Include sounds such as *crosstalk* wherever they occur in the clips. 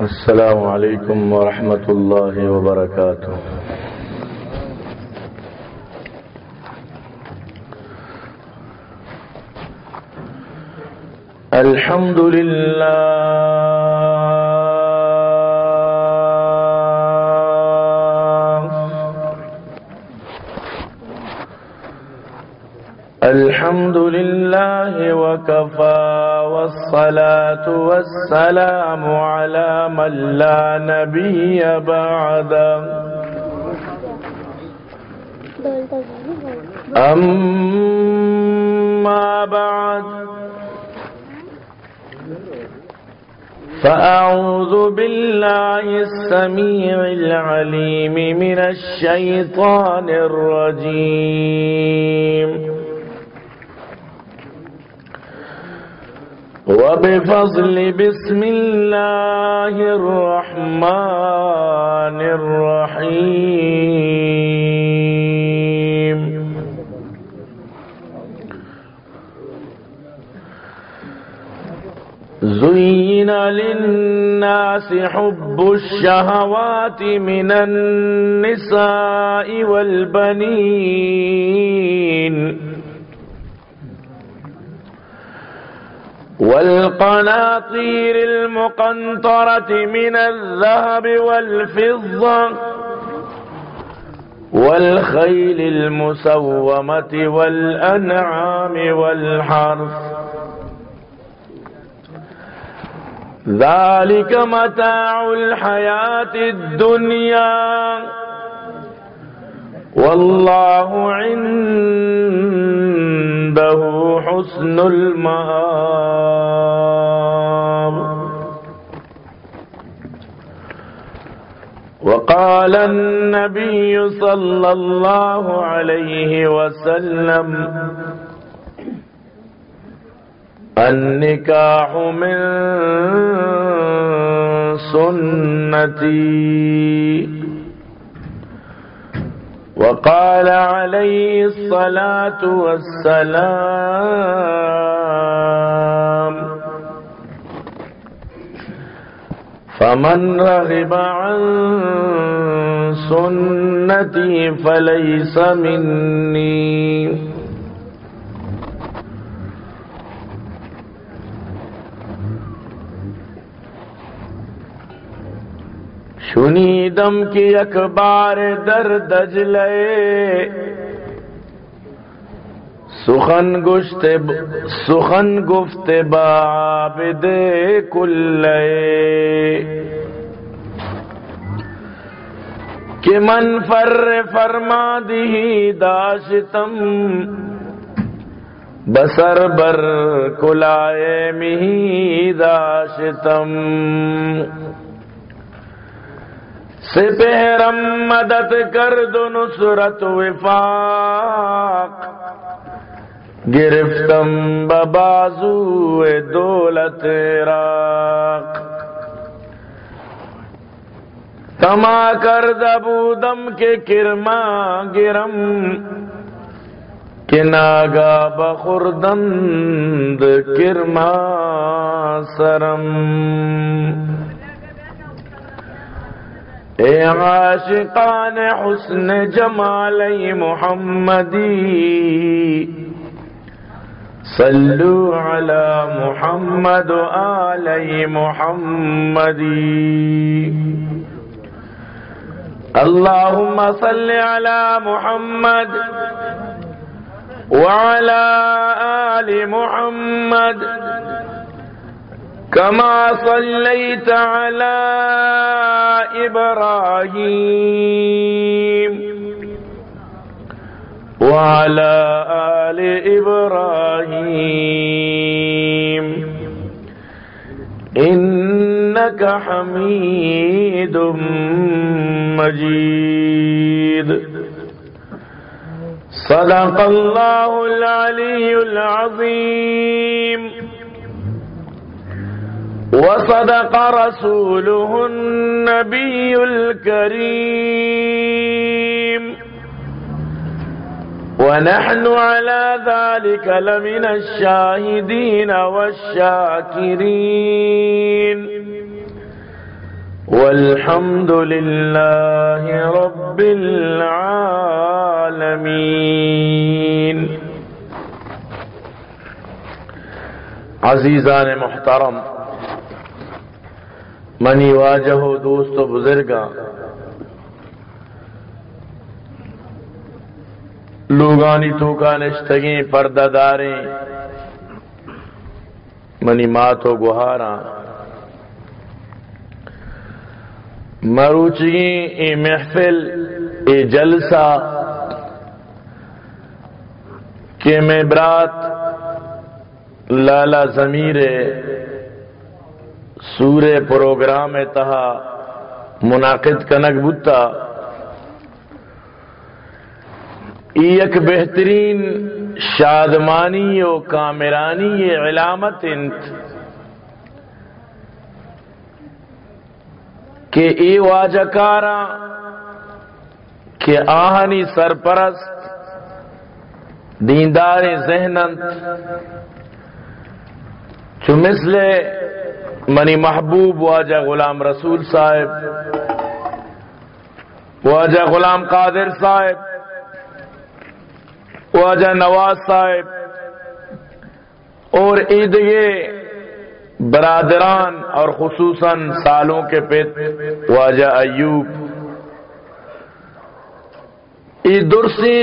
السلام عليكم ورحمة الله وبركاته. الحمد لله. الحمد لله وكفى. والصلاة والسلام على من لا نبي بعده. أما بعد فأعوذ بالله السميع العليم من الشيطان الرجيم. وبفضل بسم الله الرحمن الرحيم. زين للناس حب الشهوات من النساء والبنين. والقناطير المقنطرة من الذهب والفضة والخيل المسومة والأنعام والحرث. ذلك متاع الحياة الدنيا. والله عنده حسن المآب. وقال النبي صلى الله عليه وسلم النكاح من سنتي. وقال عليه الصلاة والسلام فمن رغب عن سنتي فليس مني. شنیدم کی اخبار در دجلے سخن گشت سخن گفت بابد کلے۔ کہ من فر فرما دی داشتم، بسر بر کلائے مہی داشتم۔ سپہرم مدد کر دو نصرت وفاق۔ گرفتم ببازو دولت راق تما کر دبودم کے کرما گرم۔ کہ ناگا بخردند کرما سرم۔ اے عاشقان حسن جمالی محمدی، صلو علی محمد و آلی محمدی۔ اللهم صل على محمد وعلى آل محمد۔ كما صليت على إبراهيم وعلى آل إبراهيم. إنك حميد مجيد. صدق الله العلي العظيم. وصدق رسوله النبي الكريم. ونحن على ذلك لمن الشاهدين والشاكرين. والحمد لله رب العالمين. عزیزان محترم منی واجہ دوست و بزرگاں لوگانی تو کا نشتگیں پردہ داریں. منی مات و گہاراں مروچگیں اے محفل، اے جلسہ. کہ میں برات، لالا ضمیر سورے پروگرام تہا منعقد کنک بتا ایک بہترین شادمانی و کامرانی علامت انت۔ کہ ای واجکارا کہ آہنی سرپرست، دیندار ذہنت چو مثل منی محبوب، واجہ غلام رسول صاحب، واجہ غلام قادر صاحب، واجہ نواز صاحب، اور عید برادران اور خصوصاً سالوں کے پت واجہ ایوب۔ عید درسی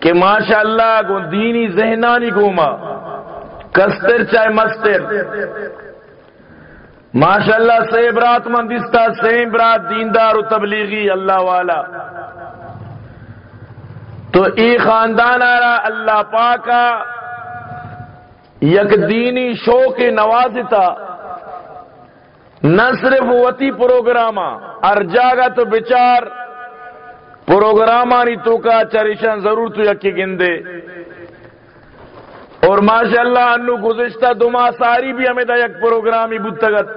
کہ ماشاء اللہ کو دینی ذہنانی گھوما کستر چاہے مستر ماشاء اللہ سے برات مندستہ سے برات دیندار و تبلیغی اللہ والا۔ تو ای خاندان آرا، اللہ پاکا، یک دینی شوق نوازتا۔ نہ صرف وتی پروگرام ہر جاگا تو بچار۔ پروگرامانی تو کا چریشن ضرور تو یکی گندے۔ اور ماشاءاللہ انو گزشتہ دما ساری بھی ہمیں دا یک پروگرامی بودتگت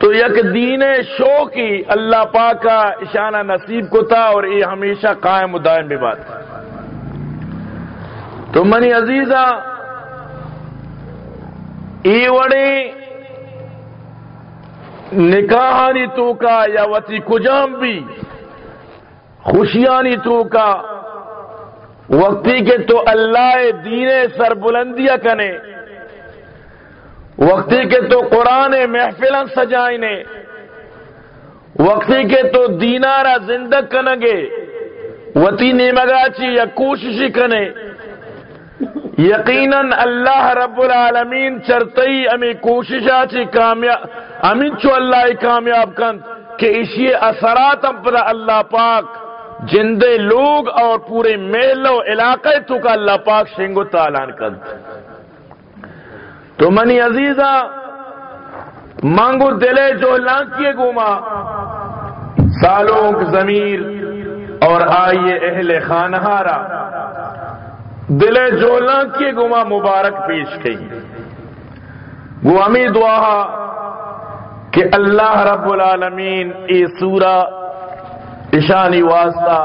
تو یک دین شو کی اللہ پاک کا اشانہ نصیب کو تھا اور یہ ہمیشہ قائم دائم بھی بات۔ تو منی عزیزہ ای وڑی نکاحانی تو کا یا وتی کجام بھی، خوشیانی تو کا وقتی کے تو اللہ دین سر بلندیا کنے، وقتی کے تو قرآن محفل سجائنے، وقتی کے تو دینارا زندگ کنگے وتی نیمگاچی یا کوششی کنے۔ یقیناً اللہ رب العالمین چرتئی امی کوششا چی کامیاب امین چو اللہ کامیاب کن کہ اسی اثرات پر اللہ پاک جندے لوگ اور پورے محل و علاقے تو کا اللہ پاک شنگو تالان کن تو منی عزیزہ، مانگو دلے جو لانکیے گوما سالوں ضمیر اور آئیے اہل خانہارا۔ دلے جو لانکیے گوما مبارک پیش کی وہ امی دعا کہ اللہ رب العالمین ای سورہ اشانی واسطہ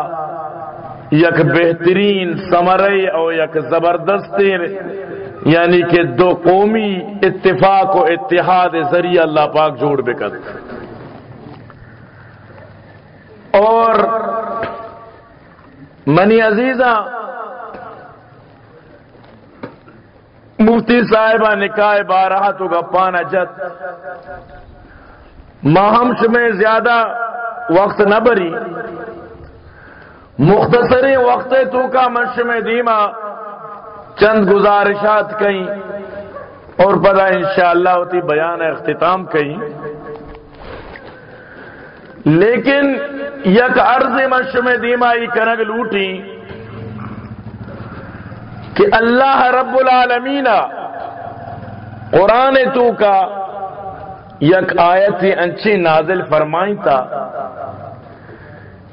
یک بہترین سمرے اور یک زبردستی یعنی کہ دو قومی اتفاق و اتحاد ذریعہ اللہ پاک جوڑ بکت اور منی عزیزہ، مفتی صاحبہ نکاح بارہ تو گپانا جت۔ ماہمش میں زیادہ وقت نہ بری۔ مختصری وقت تو کا منش میں دیما۔ چند گزارشات کہیں اور پتا انشاءاللہ ہوتی بیان اختتام کہیں لیکن یک عرض مشم دیمائی کنگ لوٹی کہ اللہ رب العالمین قرآن تو کا یک آیت انچی نازل فرمائی تھا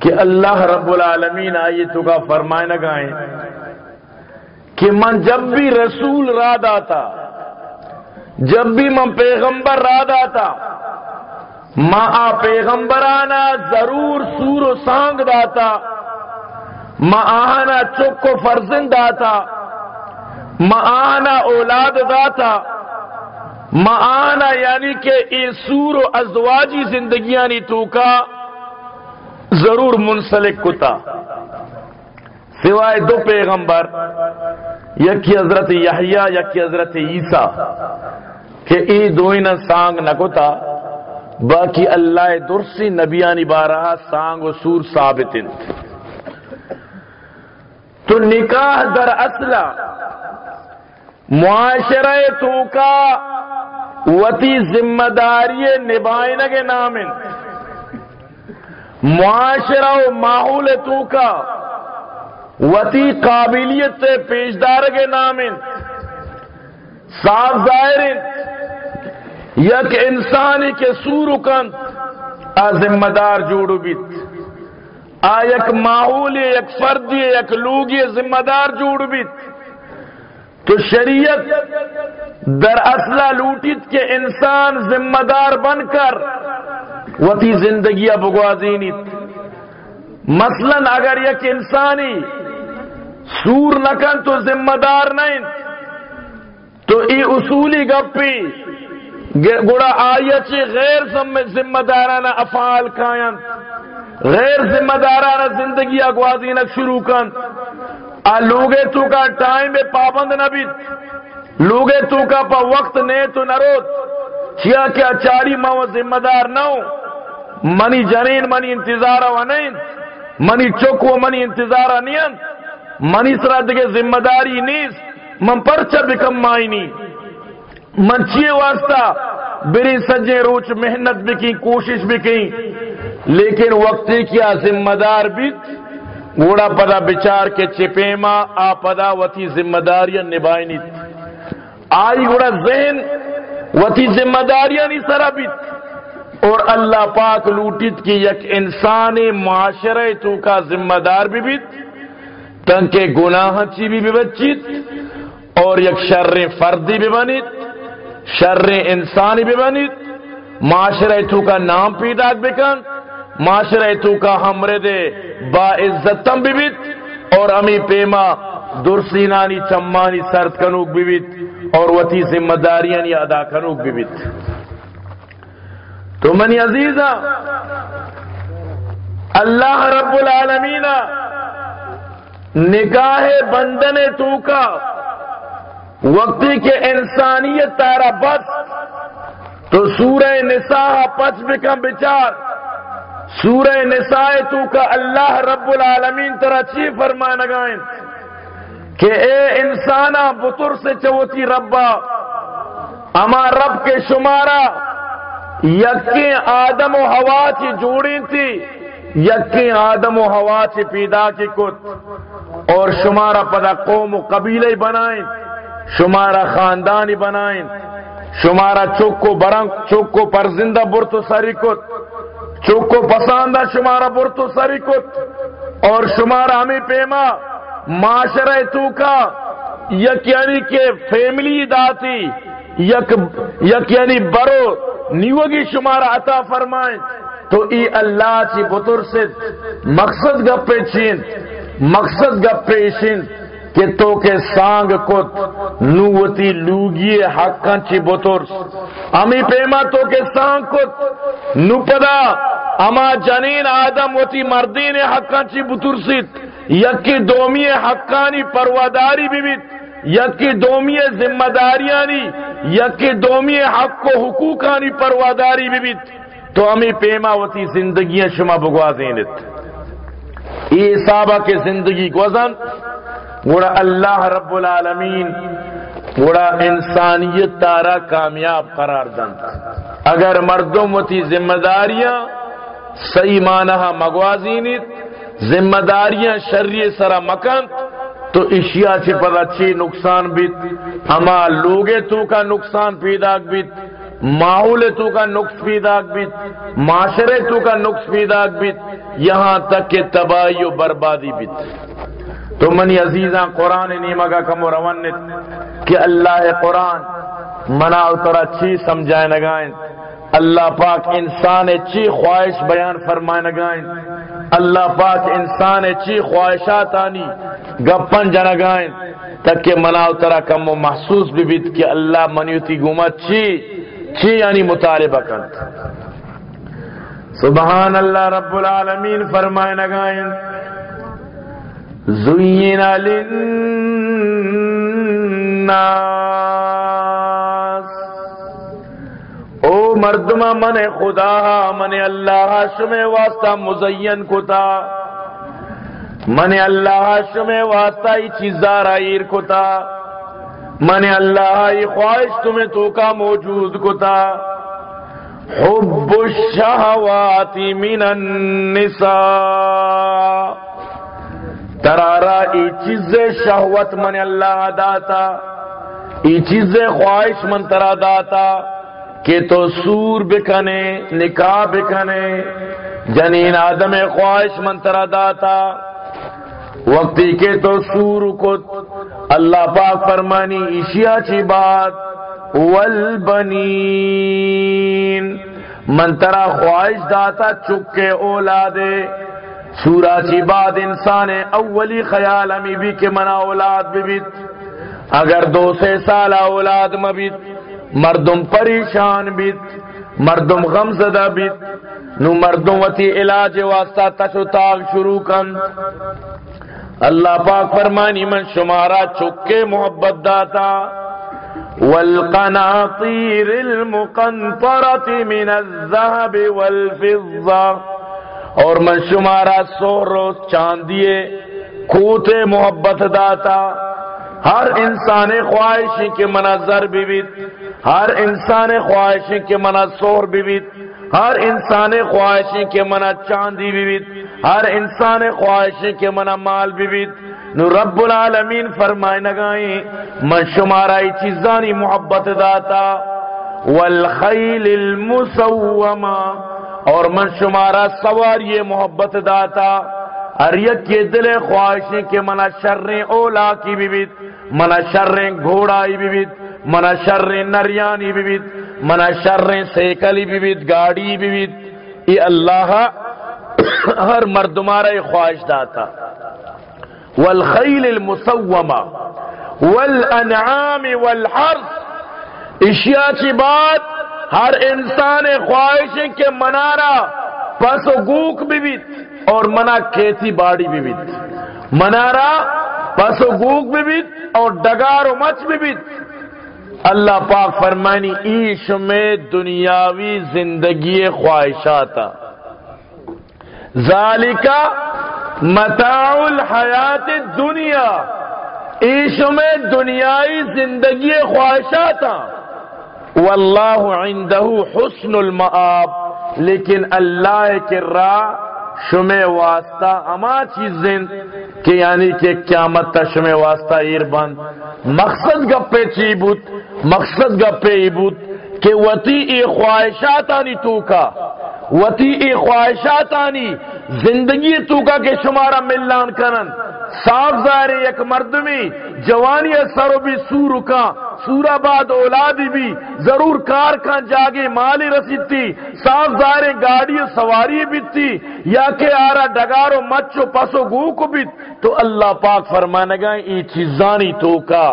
کہ اللہ رب العالمین آئی تو کا فرمائے نہ گائیں کہ من جب بھی رسول را داتا، جب بھی من پیغمبر را داتا ماں آ پیغمبرانا ضرور سور و سانگ داتا ماں آنا چک و فرزند داتا ماں آنا اولاد داتا معانا یعنی کہ ای سور و ازواجی زندگیاں نی تو کا ضرور منسلک کتا۔ سوائے دو پیغمبر یکی حضرت یحییٰ یکی حضرت عیسیٰ، کہ ای دوئین سانگ نکتا باقی اللہ درسی نبیانی بارہا سانگ و سور ثابت تو نکاح در اصلہ معاشرہ تو کا وتی ذمہ داری نبائن کے نام معاشرہ و ماحول تو کا۔ وتی قابلیت پیشدار کے نام صاف ظاہر یک انسانی کے سور کن آ ذمہ دار جوڑو بیت۔ آ یک ماحول، یک فردی یک لوگی ذمہ دار جوڑو بیت۔ تو شریعت در اصلہ لوٹیت کے انسان ذمہ دار بن کر وتی زندگی بگوازینیت مثلا اگر یک انسانی سور نکن تو ذمہ دار نہیں تو ای اصولی گپی گڑا آیت غیر ذمہ دارانہ افعال کائن۔ غیر ذمہ دارانہ زندگی اگوازینت شروع کن۔ آ، لوگے تو کا ٹائم پابند نہ بھی۔ لوگے تو کا پا وقت نے تو نہ روت کیا کیا چاری ماں ذمہ دار نہ ہو منی جنین، منی انتظار و نہیں۔ منی چوک و منی انتظار نہیں منی سرا دے ذمہ داری نیس من پرچہ بکم مائنی من چیئے واسطہ بری سجے روچ محنت بکی کوشش بکی لیکن وقتی کیا ذمہ دار بیت گوڑا پدا بچار کے چپیما، آ پدا وتی ذمہ داریاں نبائنی آئی گوڑا ذہن وتی ذمہ داریاں نہیں سرا بیت اور اللہ پاک لوٹیت کی یک انسان معاشرہ تو کا ذمہ دار بھی بیت تنکہ گناہ چی بھی بچیت اور یک شر فردی بھی بنیت شر انسانی بھی بنیت معاشرہ تو کا نام پیدا بکن معاشرہ تو کا ہمرے دے با عزتم بھی بیت اور امی پیما درسینانی چمانی سرد کنوک بھی بیت اور وتی ذمہ داریاں ادا کنوک بھی بیت تو منی عزیزہ، اللہ رب العالمین نگاہ بندن تو کا وقتی کے انسانیت تارا بس تو سورہ نساء پچ بکم بچار۔ سورہ نساء تو کا اللہ رب العالمین ترا چی فرما نگائیں کہ اے انسانا بطر سے چوتی ربا، اما رب کے شمارا یقین آدم و ہوا چی جوڑی تھی یقین آدم و ہوا چی پیدا کی کت، اور شمارا پدا قوم و قبیلے بنائیں، شمارا خاندانی بنائیں، شمارا چوکو برنگ چوکو پر زندہ برتو سری کت۔ چوکو پساندہ شمارا برتو سری کت اور شمارا ہمیں پیما معاشرہ تو کا یک یعنی کہ فیملی داتی یک یک یعنی برو نیوگی شمارا عطا فرمائیں تو ای اللہ چی بطر سے مقصد گپے چین مقصد گپے چین کہ تو کے سانگ کت نوتی لوگی حقاں چی بطر امی پیما تو کے سانگ کت نو پدا اما جنین آدم وتی مردین حقاں چی بطر سیت۔ یکی دومی حقانی پرواداری بھی یکی دومی ذمہ داریانی یکی دومی حق و حقوقانی پرواداری بھی تو ہمیں پیما وتی زندگیاں شما بگوا دینت صحابہ کے زندگی کو گوڑا اللہ رب العالمین گوڑا انسانیت تارا کامیاب قرار دن۔ اگر مردم وتی ذمہ داریاں صحیح معنی مگوازینت ذمہ داریاں شریع سرا مکن تو اشیاء چھ پر اچھی نقصان بیت۔ ہما لوگے تو کا نقصان پیدا بیت، ماحول تو کا نقص پیدا بیت، معاشرے تو کا نقص پیدا بیت، یہاں تک کہ تباہی و بربادی بیت۔ تو منی عزیزاں قرآن نیمہ کا کم و کہ اللہ قرآن منا اتر اچھی سمجھائے نگائیں، اللہ پاک انسان چی خواہش بیان فرمائے نگائیں، اللہ پاک انسان چی خواہشات آنی گپن جنگائیں تک کہ منا اترا کم و محسوس بھی بیت کہ اللہ منیوتی گومت چی چی یعنی مطالبہ کنت سبحان اللہ رب العالمین فرمائے نگائیں زین للناس او مردمہ من خدا، من اللہ شم واسطہ مزین کتا۔ من اللہ شم واسطہ ای چیزار آئیر کتا۔ من اللہ ای خواہش تمہیں تو کا موجود کتا۔ حب الشہوات من النساء۔ ترارا ای چیز شہوت من اللہ داتا، ای چیز خواہش من ترا داتا، کہ تو سور بکنے نکاح بکنے جنین آدم خواہش من ترا داتا۔ وقتی کے تو سور کو اللہ پاک فرمانی اشیا چی بات، والبنین۔ من ترا خواہش داتا، چکے اولادے سورا چی بعد انسان اولی خیال ہمیں بھی کہ منا اولاد بھی بیت۔ اگر دو سے سال اولاد مبیت مردم پریشان بیت، مردم غم زدہ بیت۔ نو مردم وتی علاج واسطہ تشو تاغ شروع کن۔ اللہ پاک فرمانی من شمارا چکے محبت داتا۔ والقناطیر المقنطرت من الذهب والفضة اور من شمارا سو روز چاندیے کوتے محبت داتا، ہر انسان خواہشی کے منظر بیت ہر انسان خواہشی کے منا سور بیت ہر انسان خواہشی کے منا چاندی بیت ہر انسان خواہشی کے منا مال بیت نو رب العالمین فرمائے نگائیں من شمارا چیزانی محبت داتا، والخیل المسومہ۔ اور من شمارا سوار یہ محبت داتا اریت کے دل خواہشیں کے منا شریں اولا کی بھی منا شریں گھوڑائی بھی منا شریں نریانی بھی منا شریں سیکلی بھی گاڑی بھی یہ اللہ، ہر مرد مارا خواہش داتا۔ والخیل المسومہ، والانعام والحرس اشیاء کی بات ہر انسان خواہش کے منارا، پس و گوک بھی بیت اور منا کھیتی باڑی بھی بیت۔ منارا، پس و گوک بھی بیت اور ڈگار و مچ بھی بیت۔ اللہ پاک فرمانی ایش میں دنیاوی زندگی خواہشات ذالکا متاع الحیات دنیا۔ ایش میں دنیاوی زندگی خواہشات واللہ عندہ حسن المآب، لیکن اللہ کے راہ شمع واسطہ اما چیزیں کہ یعنی کہ قیامت تا شمع واسطہ ایر بند۔ مقصد گپے چی بوت مقصد گپے ای بوت کہ وتی ای خواہشات آنی تو کا وتی ای خواہشات آنی زندگی تو کا کہ شمارا ملان کرن صاف ظاہر یک مردمی، جوانی سرو بھی سورو کا سورا بعد اولادی بھی، ضرور کار کا جاگے مالی رسید تھی، صاف ظاہر گاڑی سواری بھی تھی، یا کہ آرا ڈگارو مچو پسو گو کو بھی، تو اللہ پاک فرمانے گا، ای چیزانی تو کا۔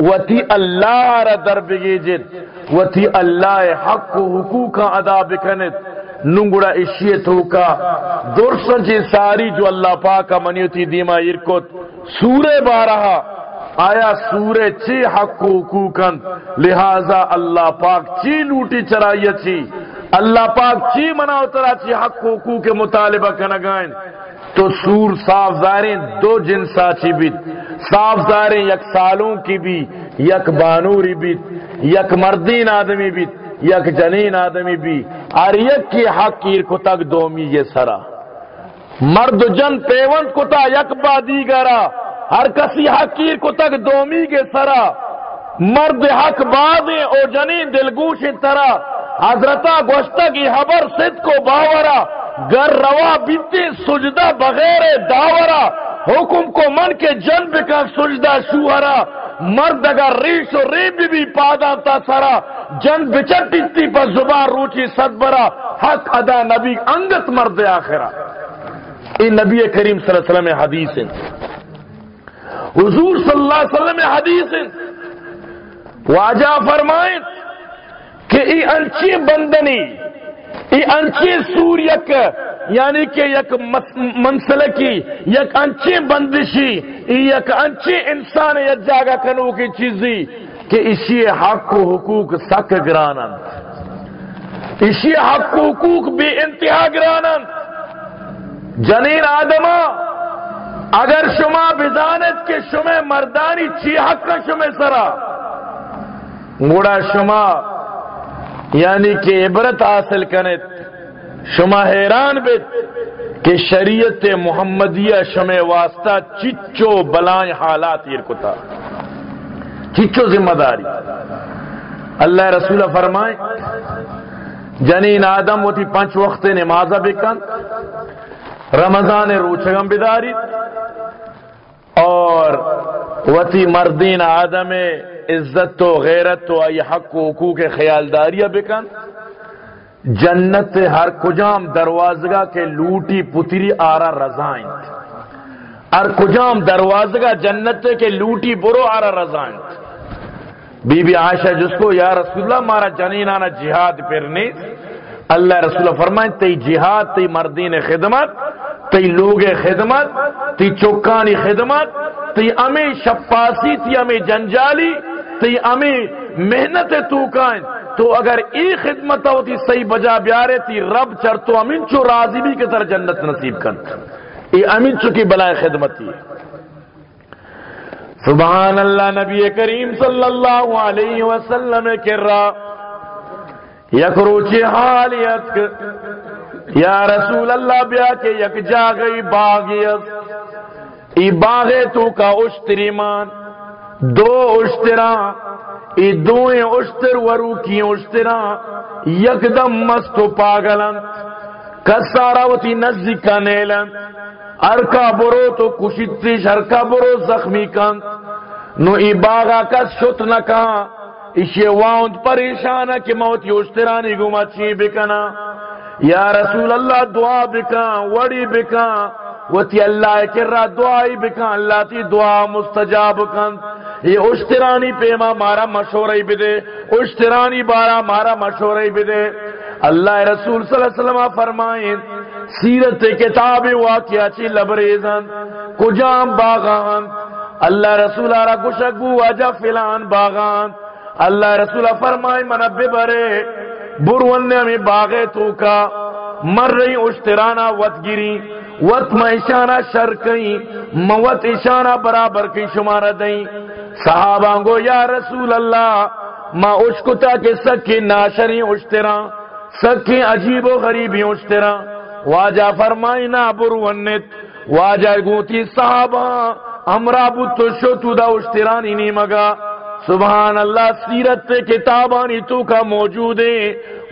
وتی اللہ را در بگیجت وتی اللہ حق و حقوق ادا بکنت ننگڑا اشیت ہو کا درسن چی ساری جو اللہ پاک منیوتی دیما ارکت سورے بارہا، آیا سورے چی حق حقوقن لہذا اللہ پاک چی لوٹی چرائی چی؟ اللہ پاک چی منا اترا چی حق حقوق کے مطالبہ کنگائن؟ تو سور صاف ظاہریں دو جنسا چی بیت۔ صاف ظاہریں یک سالوں کی بھی یک بانوری بیت، یک مردین آدمی بیت۔ یک جنین آدمی بھی اور یک کی حق کیر کو تک دومی یہ سرا۔ مرد جن پیوند کتا یک با دیگرا۔ ہر کسی حق کیر کو تک دومی کے سرا۔ مرد حق بادیں او جنین دلگوش ترا۔ حضرتا گوشتا کی حبر صد کو باورا۔ گر روا بیتے سجدہ بغیر داورا۔ حکم کو من کے جنب کا سجدہ شوہرا، مرد اگر ریش و ریب بھی پادا تا سرا جن بچت اتنی پر زبان روچی صد برا، حق ادا نبی انگت مرد آخرا این نبی کریم صلی اللہ علیہ وسلم حدیث ہیں۔ حضور صلی اللہ علیہ وسلم حدیث ہیں۔ واجہ فرمائیں کہ ای انچی بندنی ای انچی سور یک یعنی کہ یک منسل کی یک انچی بندشی یک انچی انسان یک جاگہ کنو کی چیزی کہ اسی حق و حقوق سک گرانند اسی حق و حقوق بے انتہا گرانند جنین آدما، اگر شما بزانت کے شما مردانی چی حق کا شما سرا؟ گوڑا شما یعنی کہ عبرت حاصل کنت شما حیران بیت کہ شریعت محمدیہ شما واسطہ چچو بلائیں حالات یہ کتا۔ چچو ذمہ داری۔ اللہ رسول فرمائے جنین آدم وہ تھی پانچ وقت نمازہ بکن، رمضان روچگم بداری، اور وتی مردین آدم عزت تو غیرت تو آئی حق و حقوق خیالداریاں بکن؟ جنت ہر کجام دروازگاہ کے لوٹی پتری آرا رضائیں۔ ہر کجام دروازگاہ جنت کے لوٹی برو آرا رضائیں۔ بی بی عائشہ جس کو یا رسول اللہ مارا جنینانا جہاد پھرنے اللہ رسول فرمائیں تی جہاد، تی مردین خدمت، تی لوگ خدمت، تی چوکانی خدمت، تی امی شپاسی، تی امی جنجالی، تی امی محنت تو تو اگر ای خدمت ہوتی صحیح بجا بیارے، تی رب چر تو امین چو راضی بھی کتر جنت نصیب کن۔ ای امین چو کی بلائے خدمتی سبحان اللہ، نبی کریم صلی اللہ علیہ وسلم کر رہا یک روچی حالیت یا رسول اللہ بیا کے یک جا گئی باغیت، ای باغے تو کا اشتری مان، دو اشترا، ای دوئیں اشتر ورو کی اشترا، یک دم مستو پاگلن کسارا وتی نزدیکا نیلن، ارکا برو تو کشتیش، ارکا برو زخمی کن، نو ای باغا کس شت نکا اسی واؤند پریشانہ کہ موت یوشترانی گما چی بکنا یا رسول اللہ دعا بکا وڑی بکا وتی اللہ کرا دعائی بکا اللہ تی دعا مستجاب کن یہ اشترانی پیما مارا مشورہ بدے اشترانی بارا مارا مشورہ بدے اللہ رسول صلی اللہ علیہ وسلم فرمائیں سیرت کتاب واقعہ چی لبریزن کجام باغان اللہ رسول آرہ گشک واجہ فلان باغان اللہ رسول فرمائے من برے برون میں باغے تو کا مر رہی اشترانہ وط گری وط میں شر کئی موت اشانہ برابر کی شمار دئی صحابہ گو، یا رسول اللہ ما اشکتا کے سکی ناشری اشترا سکی عجیب و غریبی اشترا۔ واجہ فرمائی، نا برونت واجہ گوتی، صحابہ امرا بتو شو تو دا اشترانی نی مگا۔ سبحان اللہ سیرت پہ کتابانی تو کا موجود ہے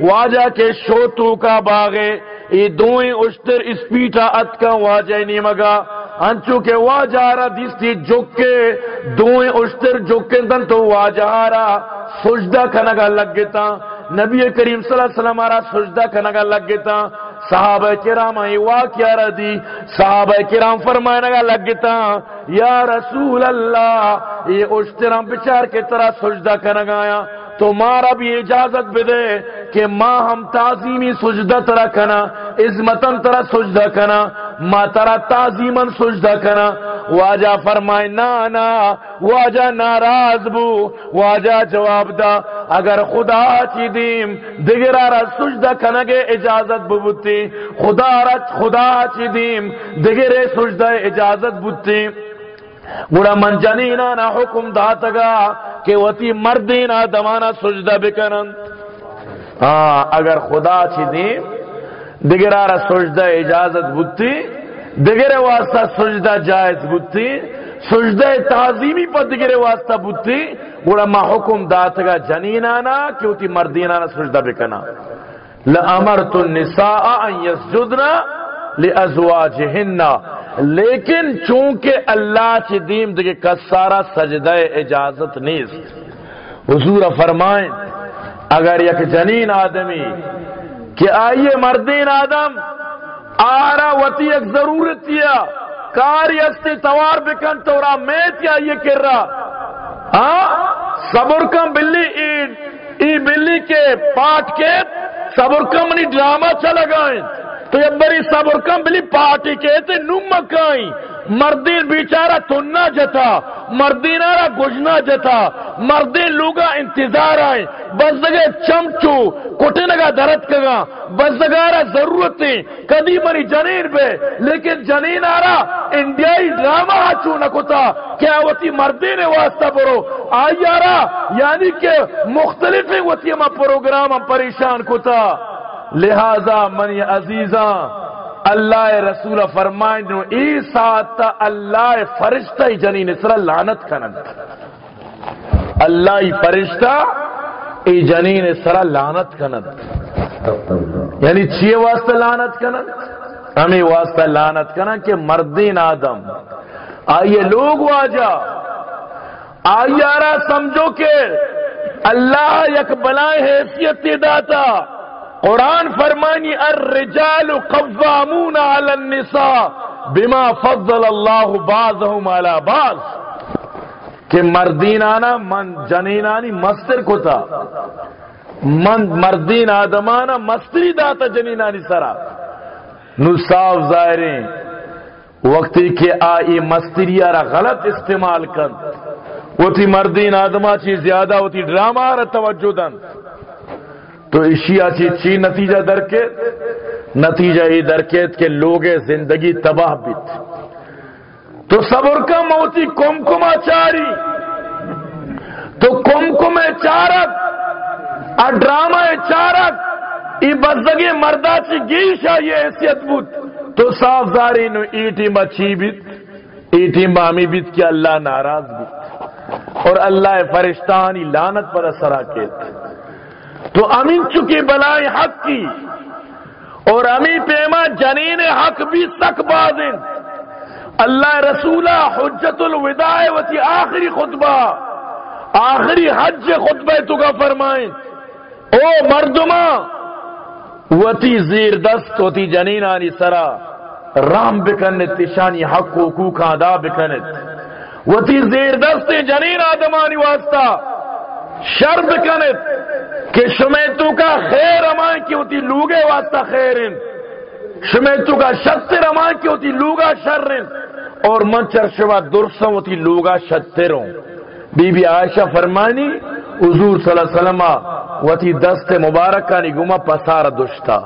واجہ کے شوتو کا باغے یہ دوئیں اشتر اس پیٹا ات کا واجہ نہیں مگا۔ انچو کے واجہ رہا دیستی جوکے دوئیں اشتر جوکے دن تو واجہ رہا سجدہ کھنگا لگ گتا۔ نبی کریم صلی اللہ علیہ وسلم آرہ سجدہ کھنگا لگ گتا۔ صحابہ کرام آئی واقعہ رہ دی. صحابہ کرام فرمائے نگا لگتا یا رسول اللہ، یہ اشترام بچار کے طرح سجدہ کرنگا آیا. بھی اجازت بھی دے کہ ماں ہم تعظیمی سجدہ ترہ کنا عظمتن ترہ سجدہ کنا، ماں ترہ تعظیمن سجدہ کنا۔ واجہ فرمائے نانا واجہ ناراض بو، واجہ جواب دا۔ اگر خدا چی دیم دگرہ را سجدہ کنگے اجازت ببتی۔ خدا را، خدا چی دیم دگرے سجدہ اجازت بوتی گوڑا من جنینانا حکم داتگا کہ وتی مردینا دمانا سجدہ بکنن۔ ہاں اگر خدا چی دیم دگرہ را سجدہ اجازت بوتی دگرے واسطہ سجدہ جائز بوتی سجدہ تعظیمی پر دگرے واسطہ بوتی گوڑا ما حکم داتگا جنینانا کیوتی مردینانا سجدہ بکنا۔ لأمرت النساء ان يسجدنا لأزواجهن لیکن چونکہ اللہ چی دیم دگے کسارا سجدہ اجازت نیست۔ حضور فرمائیں، اگر یک جنین آدمی کہ آئیے مردین آدم، آرا وتی ایک ضرورت کیا کاری استی توار بکن تو را میت یا یہ کر رہا؟ ہاں؟ صبر کم بلی، ای بلی کے پاٹ کے صبر کم نہیں ڈرامہ چلا گئے۔ تو یہ بری صبر کم بلی پاٹی کہتے نمکائیں مردین بیچارہ تننا جتا، مردین آرہ گجنا جتا، مردین لوگا انتظار آئے۔ بزدگے چمچو کٹے نگا درد کگا۔ بس ضرورتیں کدی بری جنین بے، لیکن جنین آرہ انڈیائی ڈرامہ آچو نکتا کیا وطی مردین واسطہ برو۔ آئی آرہ یعنی کہ مختلف وطی ما پروگرام پریشان کتا۔ لہذا منی عزیزاں اللہ رسول فرمائیں جو ای ساتھ اللہ فرشتہ جنین اسرا لانت کنند۔ اللہ فرشتہ ای جنین اسرا لانت کنند۔ یعنی چیئے واسطہ لانت کنند؟ ہمیں واسطہ لانت کنند کہ مردین آدم، آئیے لوگ واجا آئیے آرہ سمجھو کہ اللہ یک بلائیں حیثیت داتا۔ قرآن فرمانی، الرجال قوامون على النساء بما فضل اللہ بعضهم على بعض. کہ مردین آنا من جنین آنی مستر کو تھا من مردین آدمانا مستری داتا جنین آنی سرا. نو صاف ظاہریں وقتی کہ آئی مستری آرہ غلط استعمال کن وہ تھی مردین آدمہ چیز زیادہ وہ تھی ڈرامہ آرہ توجہ دن. تو اشیا چی چی نتیجہ درکت نتیجہ یہ درکت کہ لوگ زندگی تباہ بیت۔ تو صبر کا موتی کم کما چاری۔ تو کم کم چارک، اور ڈرامہ چارک۔ ای بزدگی مردہ چی گیشا یہ حیثیت بود۔ تو صاف زاری نو ای ٹیم بیت؟ ای ٹیم بامی بیت کہ اللہ ناراض بیت۔ اور اللہ فرشتانی لانت پر اثر آکیت تو امین چکی بلائی حق کی اور امی پیما جنین حق بھی سک بازن اللہ رسولہ حجت الوداع وتی آخری خطبہ، آخری حج خطبہ تو کا فرمائیں۔ او مردما وتی زیر دست ہوتی جنین آنی سرا، رام بکنت تشانی حق حقوق ادا بکنت۔ وتی زیر دست جنین آدمانی واسطہ، شر بکنت۔ کہ شمیتو کا خیر امان کی ہوتی، لوگے واسطہ خیر شمیتو کا شتر امان کی ہوتی، لوگا شر اور منچر شوا درسم ہوتی، لوگا شتروں۔ بی بی عائشہ فرمانی، حضور صلی اللہ علیہ وسلم وتی دست مبارکانی گما پسار دشتا۔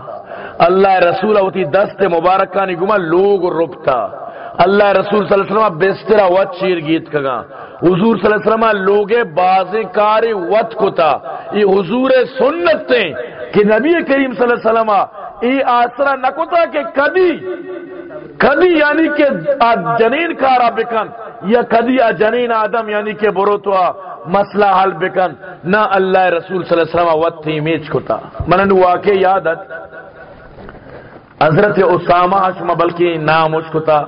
اللہ رسول وتی دست مبارکانی گما لوگ ربتا۔ اللہ رسول صلی اللہ علیہ وسلم بسترا وت چیر گیت کگا۔ حضور صلی اللہ علیہ وسلم لوگے بازے کار وت کتا۔ یہ حضور سنت تھے کہ نبی کریم صلی اللہ علیہ وسلم یہ آسرا نکتا کہ کدی کدی یعنی کہ جنین کارا بکن، یا کدی جنین آدم یعنی کہ برو تو مسئلہ حل بکن۔ نہ اللہ رسول صلی اللہ علیہ وسلم وت تھی میچ کتا۔ منن واقع یادت حضرت اسامہ شما بلکہ نام اس کو تھا،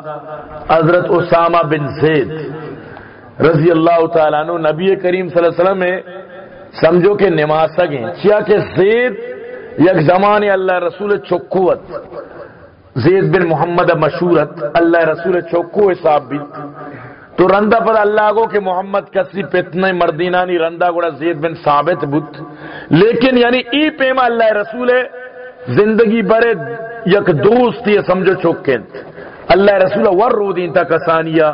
حضرت اسامہ بن زید رضی اللہ تعالیٰ عنہ، نبی کریم صلی اللہ علیہ وسلم میں سمجھو کہ نماز سگیں چیا کہ زید یک زمان اللہ رسول چکوت، زید بن محمد مشورت، اللہ رسول چوکو حساب بھی۔ تو رندہ پر اللہ کو کہ محمد کسی پتنے مردینانی رندہ گوڑا زید بن ثابت بت لیکن یعنی ای پیما اللہ رسول زندگی برے یک دوست یہ سمجھو چوکیں اللہ رسول ور رو دین تا کسانیا،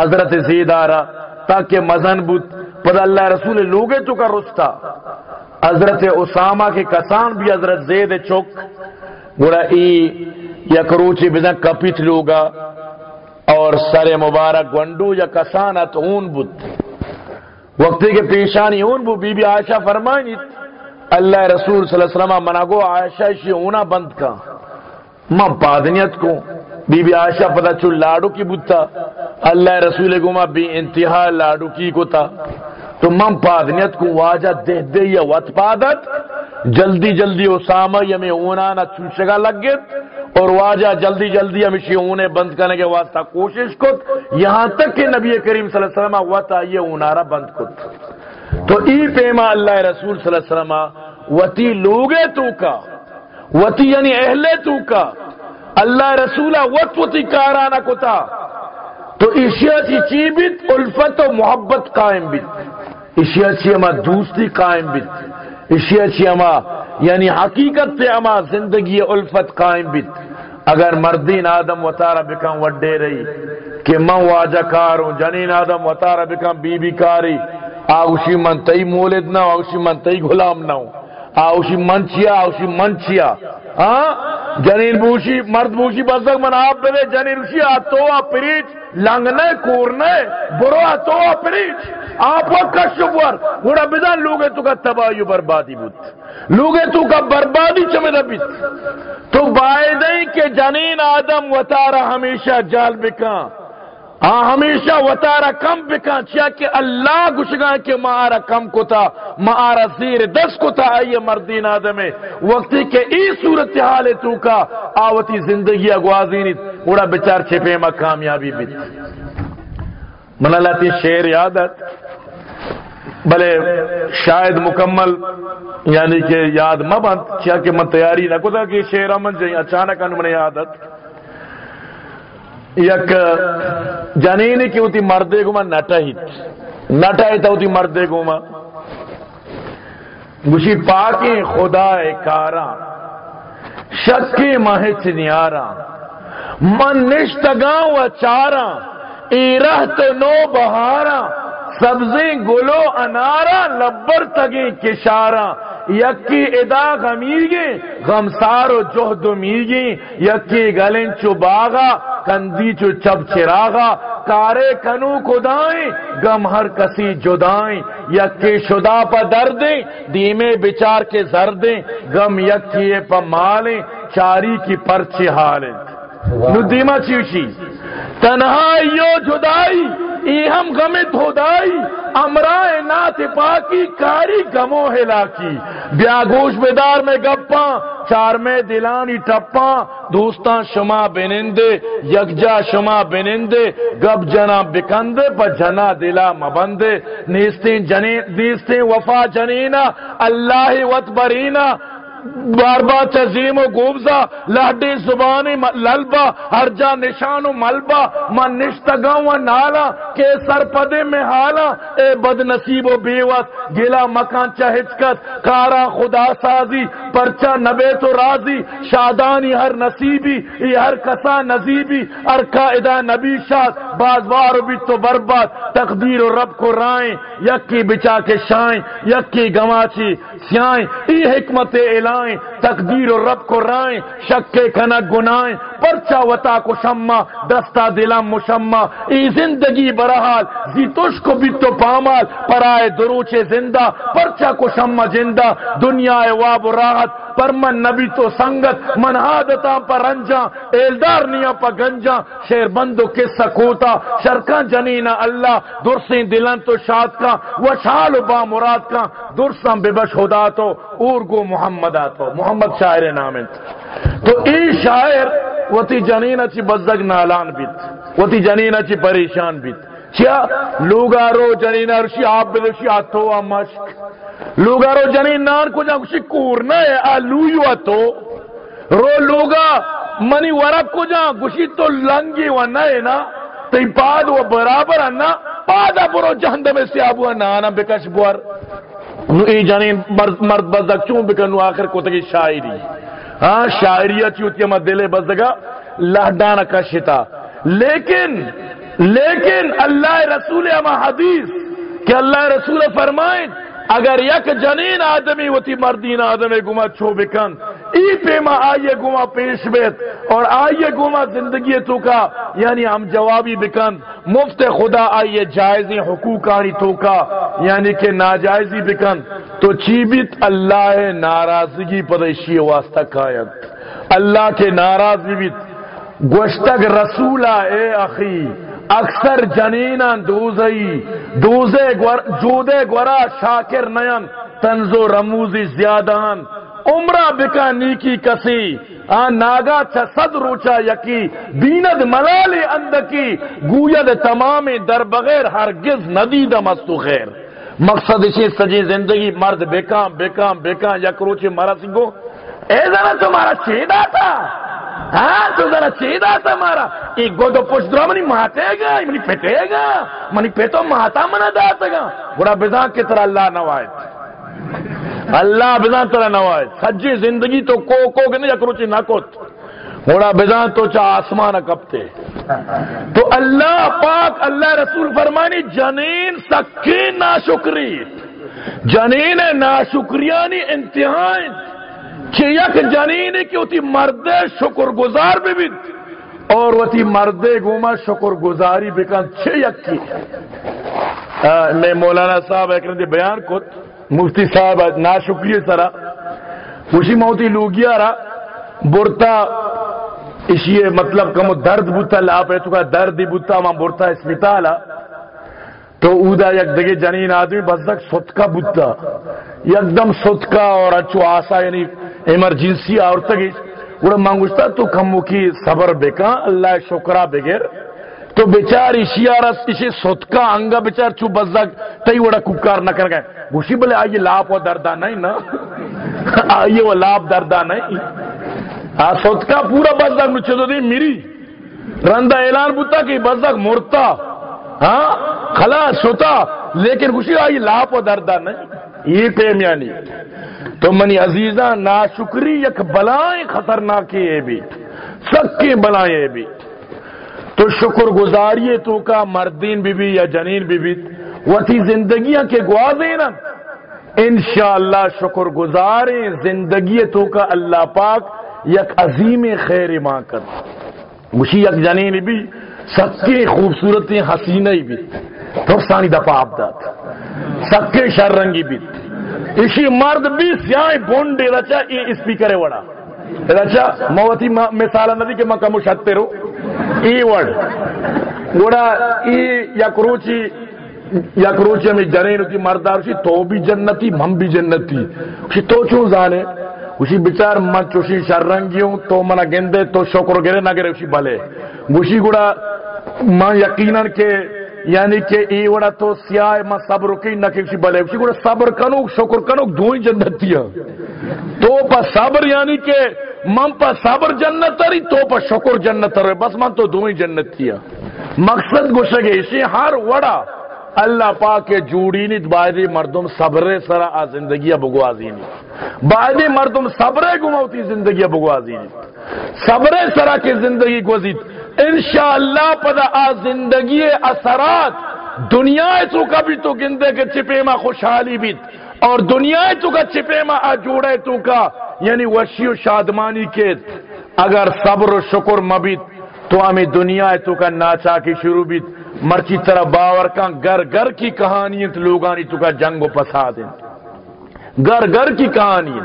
حضرت زید آرا تاکہ مزن بود پر اللہ رسول لوگے تو کا رستا. حضرت اسامہ کے کسان بھی حضرت زید چوک گوڑا ای یک روچی بزن کپیت لوگا اور سر مبارک گنڈو یا کسانت اون بود. وقتی کے پیشانی اون بود، بی بی عائشہ فرمائنی اللہ رسول صلی اللہ علیہ وسلم منگو عائشہ شی اونا بند کا. ماں پادنیت کو۔ بی بی عائشہ پتا چل لاڈو کی بتا اللہ رسول گما بھی انتہا لاڈو کی کو تھا تو مم پادنیت کو واجہ دہ دے یا وط پادت جلدی جلدی اسامہ یا میں اونا نہ چوشگا لگ گت اور واجہ جلدی جلدی ہمیشہ اونے بند کرنے کے واسطہ کوشش کت۔ یہاں تک کہ نبی کریم صلی اللہ علیہ وسلم وط آئیے اونارا بند کت۔ تو ای پیما اللہ رسول صلی اللہ علیہ وسلم، وتی لوگے تو کا۔ وتی یعنی اہل تو کا اللہ رسولہ وط وطی کارانا کتا۔ تو اشیاء چی چیبت الفت و محبت قائم بیت۔ اشیاء چی اما دوستی قائم بیت۔ اشیاء چی اما یعنی حقیقت سے اما زندگی الفت قائم بیت۔ اگر مردین آدم و تارا بکن وڈے رہی، کہ من واجہ کاروں، جنین آدم و تارا بکن بی بی کاری آوشی من تئی مولد نہ آوشی من تئی غلام نہ آوشی منچیا آوشی منچیا۔ ہاں جنین بوشی، مرد بوشی بزدک من آپ بے جنین بوشی آتو پریچ لنگنے کورنے برو آتو پریچ۔ آپ وہ کشب ور گوڑا بدان لوگے تو کا تباہی بربادی بود۔ لوگے تو کا بربادی چمدہ بیت۔ تو بائدیں کہ جنین آدم و تارا ہمیشہ جال بکاں۔ ہاں ہمیشہ وطارا کم بکا چیا کہ اللہ گشگا کہ مارا کم کو تھا مارا زیر دس کو تھا آئیے مردین آدم وقتی کہ ای صورت حال تو کا آوتی زندگی اگوازی نہیں اڑا بچار چھپے ما کامیابی بھی۔ من اللہ تی شیر یادت بلے شاید مکمل یعنی کہ یاد مبند کیا کہ من تیاری نہ کتا کہ شیر امن جائیں، اچانک ان من یادت یک جنینی کی ہوتی مردے گما نٹا ہی نٹا ہی تا ہوتی مردے گما گوشی پاکی خدا کارا، شکی مہچ نیارا من نشتگاں و چارا، ای رہت نو بہارا۔ سبزیں گلو انارا، لبر تگیں کشارا۔ یکی ادا غمیگی غمسارو جہد میگی یکی گلن چو باغا کندی چو چب چراغا، کارے کنو کدائیں گم ہر کسی جدائیں، یکی شدا پا دردیں، دیمے بچار کے زردیں گم یکی پا مالیں، چاری کی پرچے حالیں۔ نو دیما چیوشی؟ تنہائیو جدائی ای ہم غمت ہودائی امرائے نات پاکی، کاری گمو ہلاکی۔ بیا گوش بیدار میں گپاں، چار میں دلانی ٹپاں۔ دوستاں شما بنندے یکجا شما بنندے۔ گب جنا بکندے، پا جنا دلا مبندے۔ نیستیں جنین، نیستیں وفا جنینا، اللہ وط برینا بار بار تزیم و گوبزا لاڈی زبانی للبا ہر جا نشان و ملبا من نشتگا و نالا کے سر پدے میں حالا اے بد نصیب و بیوت گلا مکان چہچکت کارا خدا سازی پرچا نبے تو راضی، شادانی ہر نصیبی، ای ہر کسا نصیبی ارکا ادا نبی شاد، بازوار بھی تو برباد، تقدیر و رب کو رائیں، یکی بچا کے شائیں، یکی گواچی سیائیں، ای حکمت اعلان جائیں تقدیر و رب کو رائیں شک کے کھنک گنائیں، پرچا وطا کو شمع دستا دلم مشمع، ای زندگی برحال، زی تش کو بھی تو پامال، پرائے دروچ زندہ، پرچا کو شمع جندہ دنیا واب و راحت، پر من نبی تو سنگت، من عادتا پر رنجا ایلدار نیا پا گنجا شیر بندو کس سکوتا شرکان جنینا اللہ، درسیں دلن تو شاد کا وشال با مراد کا درسیں بے خدا تو، اورگو محمد آتو محمد شاعر نامت تو ای شاعر وتی جنین چی بزدگ نالان بیت، وتی جنین چی پریشان بیت۔ چیا؟ لوگارو جنین رشی آپ بدشی آتو و مشک لوگارو جنین نان کو جا کشی کورنا ہے آلویو آتو رو لوگا منی ورک کو جا گوشی تو لنگی و نئے نا۔ تی پاد و برابر انا پادا برو جہندم سے آبو نانا بکش بور۔ نو ای جانے مرد بزدگ چون بکنو آخر کو تکی شاعری۔ ہاں شاعریہ چیوتی ہمیں دل بزدگا لہڈانا کشتا لیکن لیکن اللہ رسول اما حدیث، کہ اللہ رسول فرمائیں اگر یک جنین آدمی وتی مردین آدمی گما چھو بکن ای پیما، آئیے گما پیش بیت اور آئیے گما زندگی تو کا یعنی ہم جوابی بکن، مفت خدا آئیے جائزی حقوق آنی تو کا یعنی کہ ناجائزی بکن۔ تو چیبت اللہ ناراضگی پدشی واسطہ کایت اللہ کے ناراضی بیت۔ گوشتگ رسولہ، اے اخی، اکثر جنینا دوزئی، دوزے گور، جودے گورا شاکر نین تنزو رموزی زیادان عمرہ بکا نیکی کسی آن ناگا چا صد روچا یکی بیند ملالی اندکی، گوید تمام در بغیر ہرگز ندید مستو خیر۔ مقصد اسی سجی زندگی، مرد بیکام بیکام بیکام، یک روچی مرا سنگو اے ذرا تمہارا چیدہ تھا۔ ہاں تو ذرا چیدہ تھا مارا ایک گو تو پوچھ درو منی ماتے گا منی پھٹے گا۔ منی پیتو ماتا منا داتا گا۔ بڑا بزا کی طرح اللہ نوائد اللہ بزا طرح نوائد سجی زندگی تو کو کو گنے یا کروچی نہ کوت۔ بڑا بزا تو چاہ آسمان کپتے۔ تو اللہ پاک، اللہ رسول فرمانی، جنین سکی ناشکری۔ جنین ناشکریانی انتہائی۔ کہ یک جنین کی ہوتی مرد شکر گزار بھی بھی اور وتی مرد گوما شکر گزاری بکن چھ یک کی میں مولانا صاحب ایک بیان کت مفتی صاحب، ناشکری سرا، خوشی موتی لوگیا رہا برتا اسی مطلب کم درد بوتا لا پہ تو کا درد بوتا، ماں برتا اسپتالا۔ تو اودا یک دگے جنین آدمی بس بزدک ستکا بوتا۔ یک دم ستکا اور اچھو آسا یعنی ایمرجنسی آورتا گیش گوڑا مانگوشتا تو کمو کی صبر بکا اللہ شکرہ بگر تو بیچار اشیارس اسی ستکا انگا بیچار چو بزدک تی وڑا ککار نہ کر گئے۔ گوشی بلے آئیے لاپ و دردہ نہیں نا۔ *laughs* آئیے وہ لاپ دردہ نہیں۔ آ ستکا پورا بزدک نچے دو دی میری۔ رندہ اعلان بوتا کہ بزدک مرتا۔ ہاں؟ خلاص سوتا لیکن خوشی آئی لاپ و دردہ نہیں۔ یہ پیمیانی تو منی عزیزہ ناشکری یک بلائیں خطرناک ہے بھی۔ سکی بلائیں بھی۔ تو شکر گزاریے تو کا مردین بی بی یا جنین بی بی وتی زندگیاں کے گوا دینا انشاءاللہ شکر گزاریں زندگی تو کا اللہ پاک یک عظیم خیر ماں کر۔ مشی یک جنین بھی سکے خوبصورتی حسینہ بھی تو سانی دفعہ آبدات سکے شر رنگی بھی اسی مرد بھی سیاہ بونڈے رچا ای اسپیکر وڑا۔ رچا موتی مثال ندی کہ مکہ مشتے ای وڑ وڑا ای یا کروچی یا کروچی ہمیں جنین کی مردار اسی تو بھی جنتی ہم بھی جنتی اسی تو چون زانے اسی بچار من چوشی شر رنگیوں تو منا گندے تو شکر گرے نہ گرے اسی بھلے گوشی گڑا ماں یقیناً کہ یعنی کہ ای وڑا تو سیاہ ما صبر کی نہ کسی بلے. کسی گڑا صبر کنو شکر کنو دوئی جنت دیا تو پا صبر یعنی کہ من پا صبر جنت تری تو پا شکر جنت تری بس من تو دوئی جنت دیا مقصد گوشے گے اسی ہر وڑا اللہ پاک کے جوڑی نیت بائدی مردم صبر سرا، آ زندگی بگوازی نیت بائدی مردم صبر گموتی زندگی بگوازی نیت صبر سرا کی زندگی گوزید انشاءاللہ پدا آ زندگی اثرات دنیا تو کبھی تو گندے کے چپے میں خوشحالی بیت۔ اور دنیا تو کا چپے میں آ جوڑے تو کا یعنی وشی و شادمانی کے۔ اگر صبر و شکر مبیت تو ہمیں دنیا تو کا ناچا کی شروع بیت، مرچی طرح باور کا گر گر کی کہانی لوگانی تو کا جنگ و پساد گر گر کی کہانی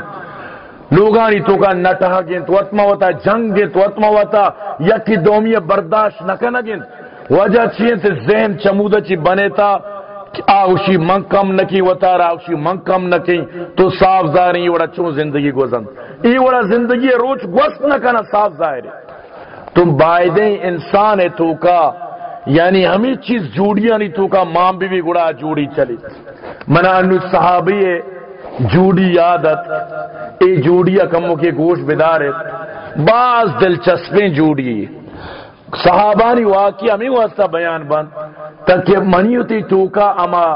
لوگانی تو کا نٹا گین تو اتما ہوتا جنگ گین تو اتما ہوتا یکی دومی برداشت نہ کرنا گین وجہ چیئے تے ذہن چمودہ چی بنے تا آوشی من کم نکی وطا راوشی من کم نکی، تو صاف ظاہر یہ وڑا چون زندگی گوزن یہ وڑا زندگی روچ گوست نہ کرنا صاف ظاہر تم بائدیں انسان ہے تو کا یعنی ہمیں چیز جوڑیاں نہیں تو کا ماں بھی بھی گڑا جوڑی چلی۔ منا انو صحابی جوڑی عادت اے جوڑیا کمو کے گوشت بدارت بعض دلچسپیں جوڑی صحابانی واقعہ ہمیں واسطہ بیان بند۔ تک منی ہوتی تو کا اما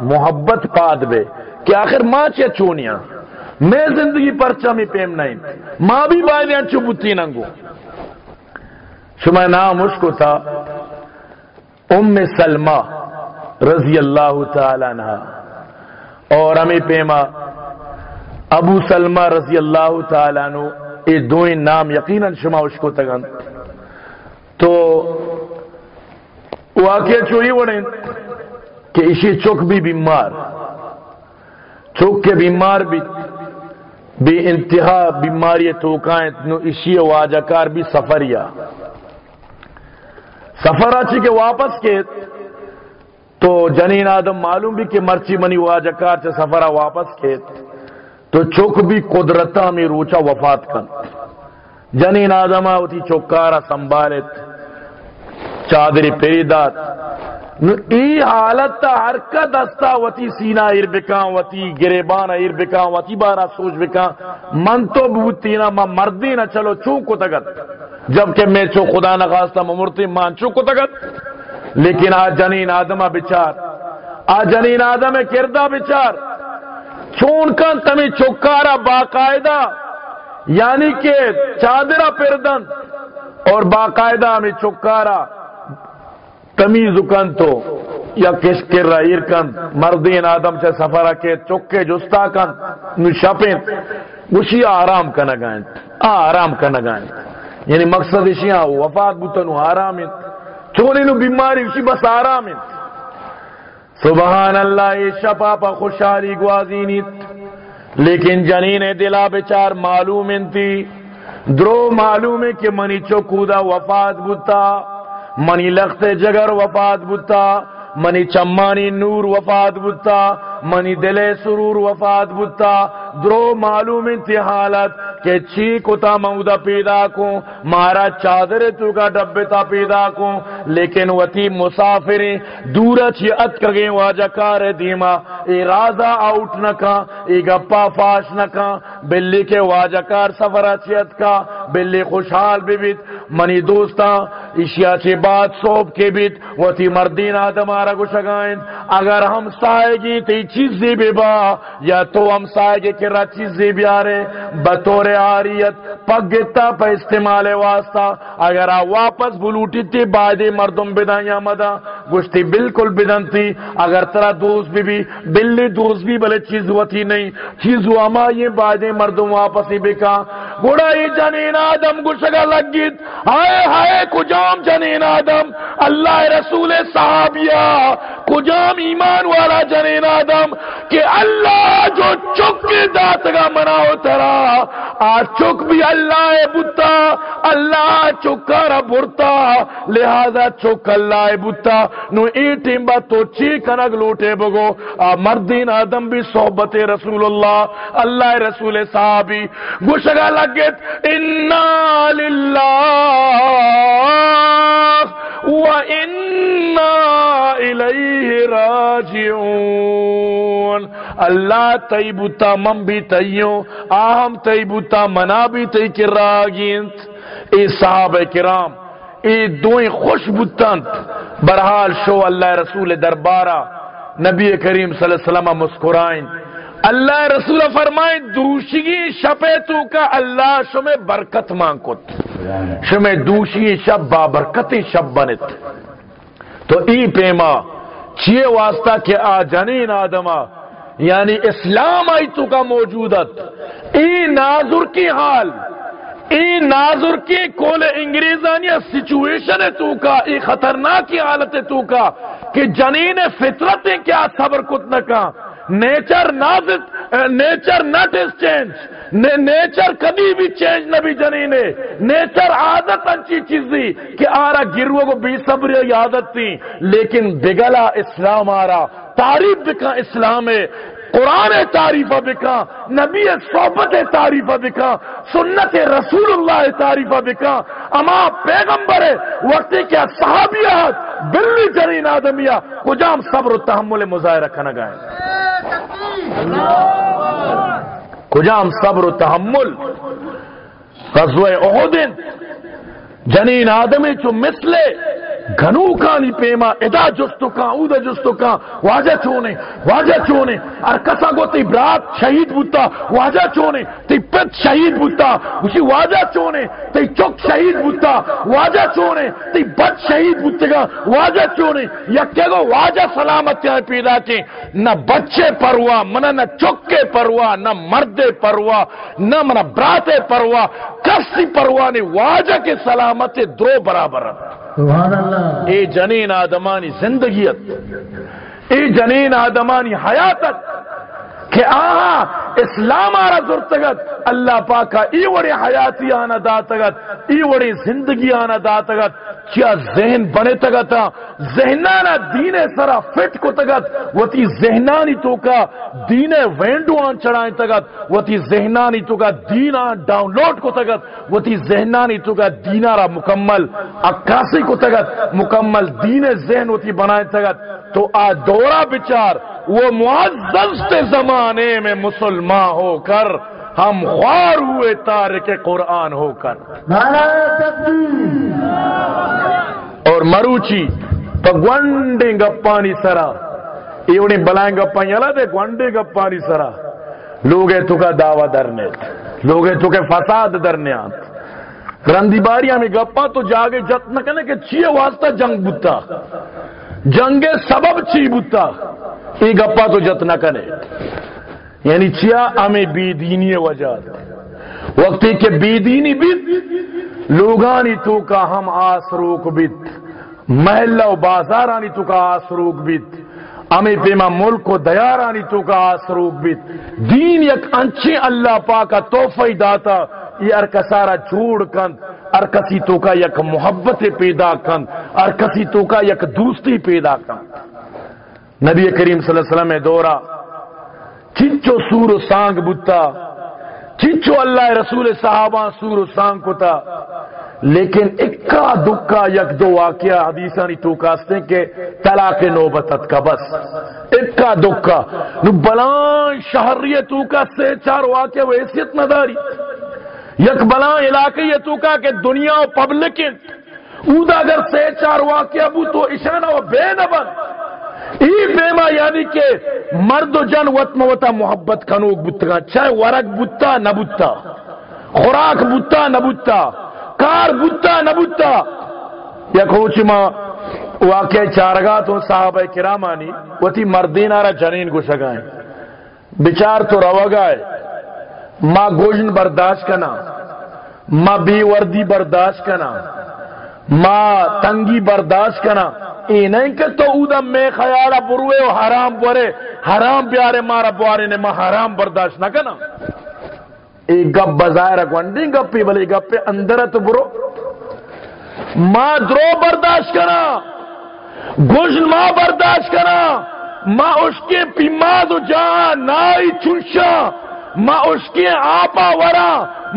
محبت پاد بے۔ کہ آخر ماں چے چونیاں؟ میں زندگی پرچا میں پیم نہیں۔ ماں بھی بائدیاں چوبتی ننگو۔ شما نام اس کو تھا ام سلمہ رضی اللہ تعالی عنہ اور ہمیں پیما ابو سلمہ رضی اللہ تعالی عنہ، یہ دوئیں نام یقیناً شما اس کو تگن تو واقعہ چوئی وڑیں کہ اسی چوک بھی بیمار، چوک کے بیمار بھی، بے انتہا بیماری توکائیں نو اسی واجکار بھی سفریا سفر اچھی کے واپس کے تو جنین آدم معلوم بھی کہ مرچی منی واجکار سے سفرہ واپس کے تو چوک بھی قدرتا میں روچا وفات کن جنین آدم آتی چوکارا سنبھالت چادری پیدات ای حالت تا حرکت دستا وتی سینہ ایر بکان وتی گریبان ایر بکان وتی بارا سوچ بکان من تو بوتینا ما مردی نہ چلو چون کو تگت جبکہ میں چو خدا نخواستہ ممرتی مان چو کو تگت؟ لیکن آج جنین آدمہ بچار، آج جنین آدم کردہ بچار چون کن تمہیں چکارا باقاعدہ یعنی کہ چادرہ پردن، اور باقاعدہ ہمیں چکارا تمیز کن تو، یا کش کر رہا کن، مردین آدم سے سفر کے چکے جستا کن نشپیں اسی آرام کا نگائیں آرام کا نگائیں یعنی مقصد اسی ہاں وفات بوتنو آرام چونے نو بیماری، اسی بس آرام سبحان اللہ، یہ شپا پا خوشحالی گوازینیت لیکن جنین دلا بچار معلوم انتی درو معلوم ہے کہ منی چکودا وفات بوتا، منی لخت جگر وفات بوتا، منی چمانی نور وفات بوتا، منی دل سرور وفات بوتا۔ درو معلوم انتی حالت کہ چی کتا مودا پیدا کو مارا چادر تو کا ڈبتا پیدا کو لیکن وتی مسافر دورا چھی ات کگے واجہ کار دیما۔ ارادہ آؤٹ آؤٹ نکا ای گپا فاش نکا بلی کے واجہ کار سفر ات کا بلی خوشحال بھی بیت۔ منی دوستا اشیا چی بات سوپ کے بیت وتی مردین آدم آرہ اگر ہم سائے گی تی چیزی بھی با، یا تو ہم سائے جی گی کرا چیزی بھی آرے۔ بطور آریت، پگتا پہ استعمال واسطہ۔ اگر آ واپس بلوٹی تھی بائدی مردم بدن یا مدہ گشتی بالکل بدن تھی۔ اگر ترا دوست بھی بھی بلی دوست بھی بلے چیز ہوتی نہیں۔ چیز ہوا ما یہ بائدی مردم واپس ہی بکا۔ گوڑا ہی جنین آدم گشگا لگیت۔ ہائے ہائے کجام جنین آدم۔ اللہ رسول صحابیہ۔ کجام ایمان والا جنین آدم۔ کہ اللہ جو چک دات ترا آج چک بھی اللہ بتا۔ اللہ چکارا برتا۔ لہذا چک اللہ بتا۔ نو ای ٹیمبا تو چی کنگ لوٹے بگو۔ آ مردین آدم بھی صحبت رسول اللہ۔ اللہ رسول صحابی۔ گوشگا لگت۔ انا للہ وَإِنَّا إِلَيْهِ راجعون۔ اللہ تیبوتا من بھی تیوں آہم تیبوتا منا بھی تی کراغینت اے صحابہ کرام، اے دوئیں خوش بوتانت۔ برحال شو اللہ رسول دربارہ، نبی کریم صلی اللہ علیہ وسلم مسکرائیں۔ اللہ رسول فرمائیں، دوشگی شپے تو کا اللہ شمیں برکت مانکت۔ شمیں دوشی شب بابرکت شب بنت۔ تو ای پیما، چیئے واسطہ کہ آ جنین آدما یعنی اسلام آئی تو کا موجودت۔ ای ناظر کی حال، ای ناظر کی کول انگریزانیہ سچویشن تو کا، ای خطرناک حالت تو کا کہ جنین فطرت کیا صبر کت نکا nature نازت nature not is change nature کبھی بھی چینج نہ بھی جنینے نیچر عادت انچی چیزی کہ آرہ گروہ کو بی صبر عادت تھی، لیکن بگلا اسلام آرہ تعریف بکا اسلام ہے۔ قرآن تعریف بکا، نبی صحبت تعریف بکا، سنت رسول اللہ تعریف بکا، اما پیغمبر وقت کیا صحابیات، بلی جنین آدمیہ کجام صبر و تحمل مظاہرہ کھنا گائیں کجام صبر و تحمل؟ غزوہ احدن جنین آدمی چو مثلے گھنو کانی پیما، ادا جستو کان اودا جستو کان واجہ چونے واجہ چونے اور کسا گو تی برات شہید بوتا، واجہ چونے تی پت شہید بوتا، اسی واجہ چونے تی چک شہید بوتا، واجہ چونے تی بد شہید بوتے گا، واجہ چونے گو واجہ سلامت ہے پیدا کے۔ نہ بچے پروا، منہ نہ چکے پروا، نہ مرد پروا، نہ منہ براتے پروا، کسی پروا نہیں، واجہ کے سلامت دو برابر سبحان اللہ. اے جنین آدمانی زندگیت اے جنین آدمانی حیاتت کہ آہا، اسلام آرہ زرتگت اللہ پاکا ای وڑی حیاتی آنا داتگت ای وڑی زندگی آنا داتگت، کیا ذہن بنے تگتا؟ ذہنانا دین سرا فٹ کو تگت، وتی ذہنانی تو کا دین وینڈو آن چڑھائیں تگت، وتی ذہنانی تو کا دین آن ڈاؤن لوڈ کو تگت، وتی ذہنانی تو کا دینارا مکمل اکاسی کو تگت، مکمل دین ذہن وتی بنائیں تگت۔ تو آ دورہ بچار وہ معزز تے زمانے میں مسلمان ہو کر ہم خوار ہوئے تار کے قرآن ہو کر۔ اور مروچی تو گونڈے گپانی سرا۔ ایونی بلائیں گپا یلا دے گونڈے گپانی سرا۔ لوگے تو کا دعوی درنے۔ لوگے تو کے فساد درنے آت رندی باریاں میں گپا تو جاگے جت نہ کہنے کہ چیئے واسطہ جنگ بتا جنگ سبب چی بتا یہ گپا تو جت نہ کنے یعنی چیا ہمیں بی دینی وجہ؟ وقتی کہ بی دینی بیت، لوگانی تو کا ہم آس روک بیت۔ محلہ و بازارانی تو کا آس روک بیت۔ ہمیں پیما ملک کو دیارانی تو کا آس روک بیت۔ دین یک انچے اللہ پاکا توفی داتا۔ یہ ارکسارا جوڑ کند ارکسی تو کا یک محبت پیدا کند ارکسی تو کا یک دوستی پیدا کند نبی کریم صلی اللہ علیہ وسلم دورا چچو سور و سانگ بتا چچو اللہ رسول صحابہ سور و سانگ کتا۔ لیکن اکا دکا یک دو واقعہ حدیثانی تو کاستے کہ طلاق نوبتت کا بس۔ اکا دکا۔ نو بلان شہریت تو کا سے چار واقعہ وہ حیثیت نہ داری۔ یک بلان علاقی تو کا کہ دنیا و پبلک اودا اگر سے چار واقعہ بو تو اشانہ و بے نبن ای بیما یعنی کہ مرد و جن وط موتا محبت کنوک بتا چاہے ورق بتا نہ بتا خوراک بتا نہ بتا کار بتا نہ بتا یا کوچ ماں واقع چارگاہ تو صحابہ کرامانی وتی مردین آرہ جنین کو شگائیں بچار تو روگائے ماں گوشن برداشت کنا، ماں بی وردی برداشت کنا، ماں تنگی برداشت کنا۔ ای نہیں کہ تو اودا میں خیالہ بروے و حرام بورے حرام بیارے مارا بوارے نے ماں حرام برداشت نہ کنا۔ ای گپ بظاہر گوندی گپی بلی گپی اندر تو برو۔ ماں درو برداشت کنا، گوشن ماں برداشت کنا۔ ماں اس کے پیماد جان، نائی چنشا ما اس کے آپا ورا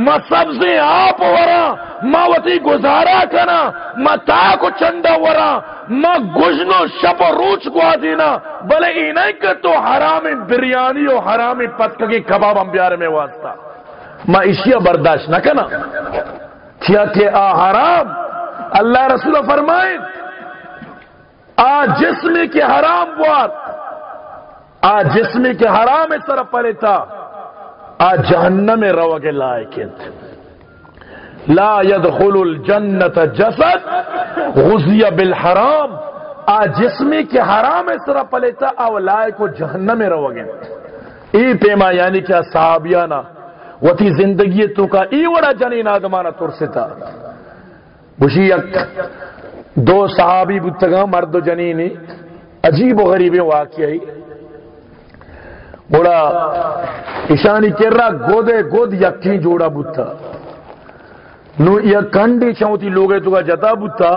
ما سبزے آپ ورا ما وتی گزارا کنا ما تا کو چندا ورا ما گجنو شپ و روچ کو دینا بلے ای نہیں کہ تو حرام بریانی و حرام پتک کی کباب ہم میں واسطہ۔ ما اشیا برداشت نہ کنا۔ کیا کہ آ حرام۔ اللہ رسول فرمائے، آ جسم کے حرام بوات آ جسم کے حرام اس طرح پلیتا آ جہنم روگ لائکت لا يدخل الجنت جسد غزی بالحرام۔ آ جسمی کے حرام اس طرح پلیتا او لائک و جہنم روگت ای پیما یعنی کیا صحابیانا وتی زندگی تو کا ای وڑا جنین آدمانا ترستا۔ بشی یک دو صحابی بتگا مرد و جنینی۔ عجیب و غریب واقعی۔ بڑا ایشانی کر رہا گودے، گود یکی جوڑا بتا نو یا کنڈی چاہتی لوگے تو کا جتا بتا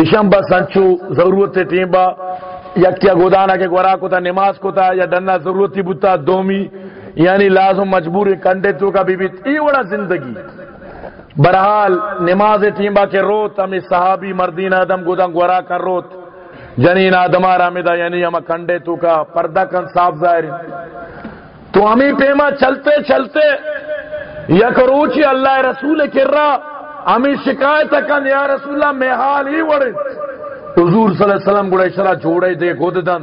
ایشان با سنچو ضرورت ٹیم با یکیا گودانا کے گورا کو تا نماز کو تا یا ڈننا ضرورتی بتا دومی یعنی لازم مجبور کنڈے تو کا بھی بیت ای وڑا زندگی۔ برحال نماز ٹیم با کے روت، ہمیں صحابی مردین آدم گودان گورا کر روت۔ جنین آدم آرامیدہ یعنی ہم کنڈے تو کا پردہ کن صاف ظاہر۔ تو ہمیں پیما چلتے چلتے یا کروچی اللہ رسول کر رہا ہمیں شکایت کن، یا رسول اللہ میں حال ہی وڑے حضور صلی اللہ علیہ وسلم گڑے شرح جوڑے دے گود دن۔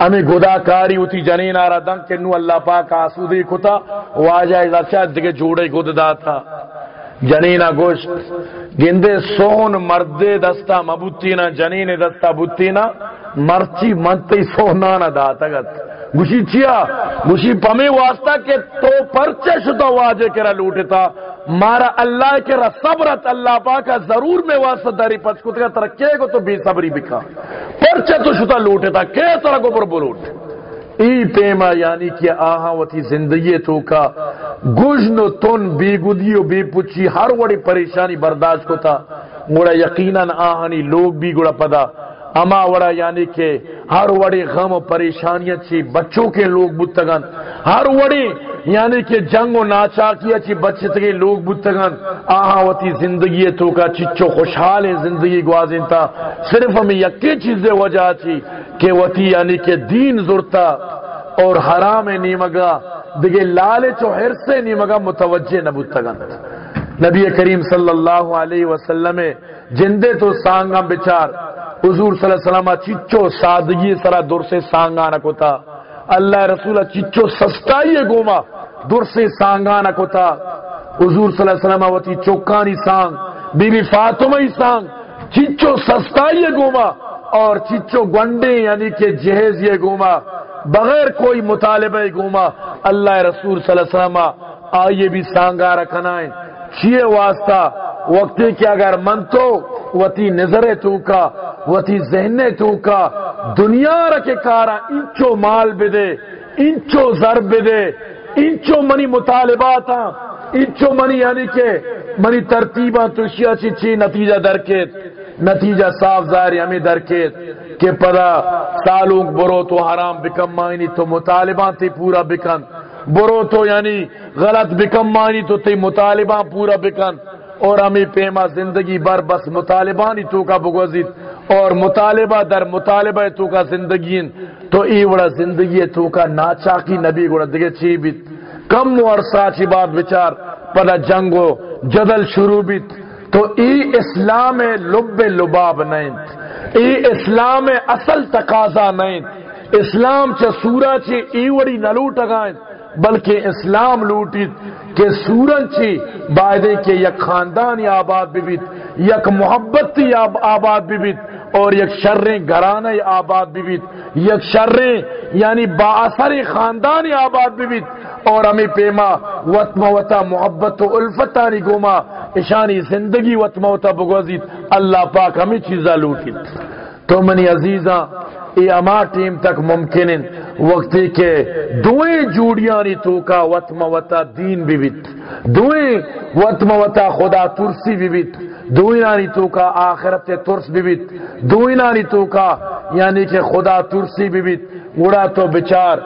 ہمیں گدا کاری ہوتی جنین آرہ دن کہ نو اللہ پاک آسودی کتا واجہ ازا دیکھے جوڑے گود دا تھا جنینا گوشت۔ گندے سون مردے دستا مبوتینا جنین دستا بوتینا مرچی منتی سونانا داتا گت۔ گوشی چیا؟ گوشی پمی واسطہ کہ تو پرچے شتا واجے کرا لوٹتا۔ مارا اللہ کے صبرت اللہ پاکا ضرور میں واسطہ داری پچکت کا ترکے کو تو بے صبری بکا پرچے تو شتا لوٹتا کیا طرح کو پر بلوٹ۔ ای پیما یعنی کہ آہاں وتی زندگی تو کا گجن تن بی گدی و بی پچی ہر وڑی پریشانی برداشت کو تھا گوڑا یقیناً آہانی لوگ بھی گوڑا پدا۔ اما وڑا یعنی کہ ہر وڑی غم و پریشانیاں چی بچوں کے لوگ بتگن ہر وڑی یعنی کہ جنگ و ناچاکیا چی بچے لوگ بتگن آہا وتی زندگی تو کا چچو خوشحال زندگی گوازن تا۔ صرف ہمیں یکی چیزیں وجہ چی کہ وتی یعنی کہ دین زرتا اور حرام نیمگا۔ دیگے لالچ و حرص نیمگا متوجہ نبوتگن نبی کریم صلی اللہ علیہ وسلم جندے تو سانگا بچار۔ حضور صلی اللہ علیہ وسلم چچو سادگی سرا دور سے سانگا نکوتا اللہ رسول چچو سستائی گوما دور سے سانگا نکوتا حضور صلی اللہ علیہ وسلم وتی چوکانی سانگ بی بی فاطمہ سانگ۔ چچو سستائی گوما، اور چچو گنڈے یعنی کہ جہیز یہ گوما۔ بغیر کوئی مطالبہ گوما، اللہ رسول صلی اللہ علیہ وسلم آئیے بھی سانگا رکھنا ہے چیئے واسطہ وقتی کہ اگر من تو وتی نظر تو کا وتی ذہن تو کا۔ دنیا رکھے کارا، انچو مال بدے، انچو زر بدے، انچو منی مطالبات انچو منی یعنی کہ منی ترتیبہ تو شیعہ چی چی نتیجہ درکیت، نتیجہ صاف ظاہر ہمیں درکیت کہ پدا سالوں برو تو حرام بکم مائنی تو مطالبان تی پورا بکن۔ برو تو یعنی غلط بکم مائنی تو تی مطالبان پورا بکن۔ اور ہمیں پیما زندگی بر بس مطالبانی تو کا بگوزید، اور مطالبہ در مطالبہ تو کا زندگی تو ای وڑا زندگی تو کا ناچاکی نبی گوڑا دیگے چی بیت۔ کم نو عرصہ چی بات بچار پدا جنگو جدل شروع بیت۔ تو ای اسلام لب لباب نہیں ای اسلام اصل تقاضا نہیں اسلام چا سورا چی ای وڑی نلوٹ اگائیں بلکہ اسلام لوٹیت کہ سورن چی بائدے کے یک خاندانی آباد بیت، یک محبت آباد بیت، اور یک شریں گھرانے آباد بیت۔ یک شریں یعنی با اثر خاندانی آباد بیت۔ اور ہمیں پیما وطم وطا، محبت و الفتانی گوما اشانی زندگی وطم وطا بگوزیت۔ اللہ پاک ہمیں چیزا لوٹیت۔ تو منی عزیزاں، ای اما ٹیم تک ممکن وقتی کے دوئیں جوڑیانی تو کا وطم وطا دین بھی بیت دوئیں وطم وطا خدا ترسی بھی بیت دوئیں نانی آخرت ترس بھی بیت دوئیں نانی تو کا یعنی کہ خدا ترسی بھی بیت اڑا تو بچار۔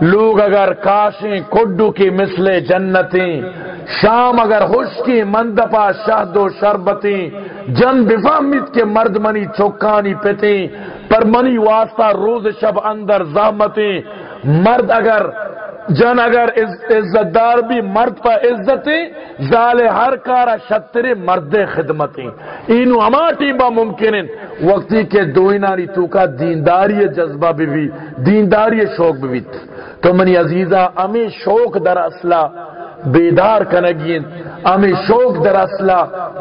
لوگ اگر کاشیں، کڈو کی مثل جنتیں۔ شام اگر خوش کی مندپا شہد و شربتیں۔ جن بفامت کے مرد منی چوکانی پتیں پر منی واسطہ روز شب اندر زحمتیں۔ مرد اگر، جن اگر عزت دار بھی مرد پر عزتیں، زال ہر کارا شتر مرد خدمتیں۔ اینو ہما ٹیمبا ممکن وقتی کے دوئناری تو کا دینداری جذبہ بھی بھی دینداری شوق بھی بھی تو منی عزیزہ امی شوق در اصلہ بیدار کنگین. امی شوق در اصلہ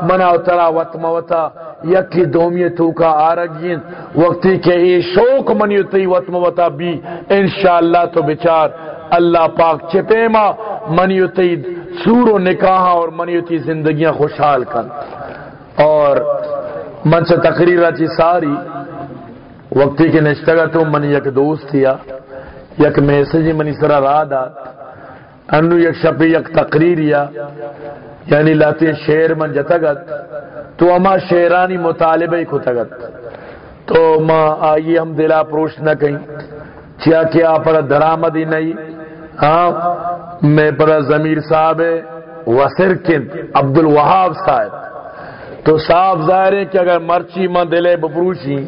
منا ترا وط موتا. یکی دومی تو کا آرگین. وقتی کہ ای شوق منیوتی وط موتا بھی انشاءاللہ تو بچار. اللہ پاک چپیما منیوتی سور و نکاح اور منیوتی زندگیاں خوشحال کن. اور من سے تقریر چی ساری، وقتی کے نشتگا تو منی یک دوست تھیا یک میسجی منی سرا را دات انو یک شپی یک تقریر یا یعنی لاتی شیر من جتگت، تو اما شیرانی مطالبہ کو تگت تو ما آئیے ہم دلا پروش نہ کہیں۔ چیا کیا پر درامد ہی نہیں ہاں میں پر ضمیر صاحب وسر کن عبد الوہاب صاحب۔ تو صاحب ظاہر ہے کہ اگر مرچی من دلے بپروشی،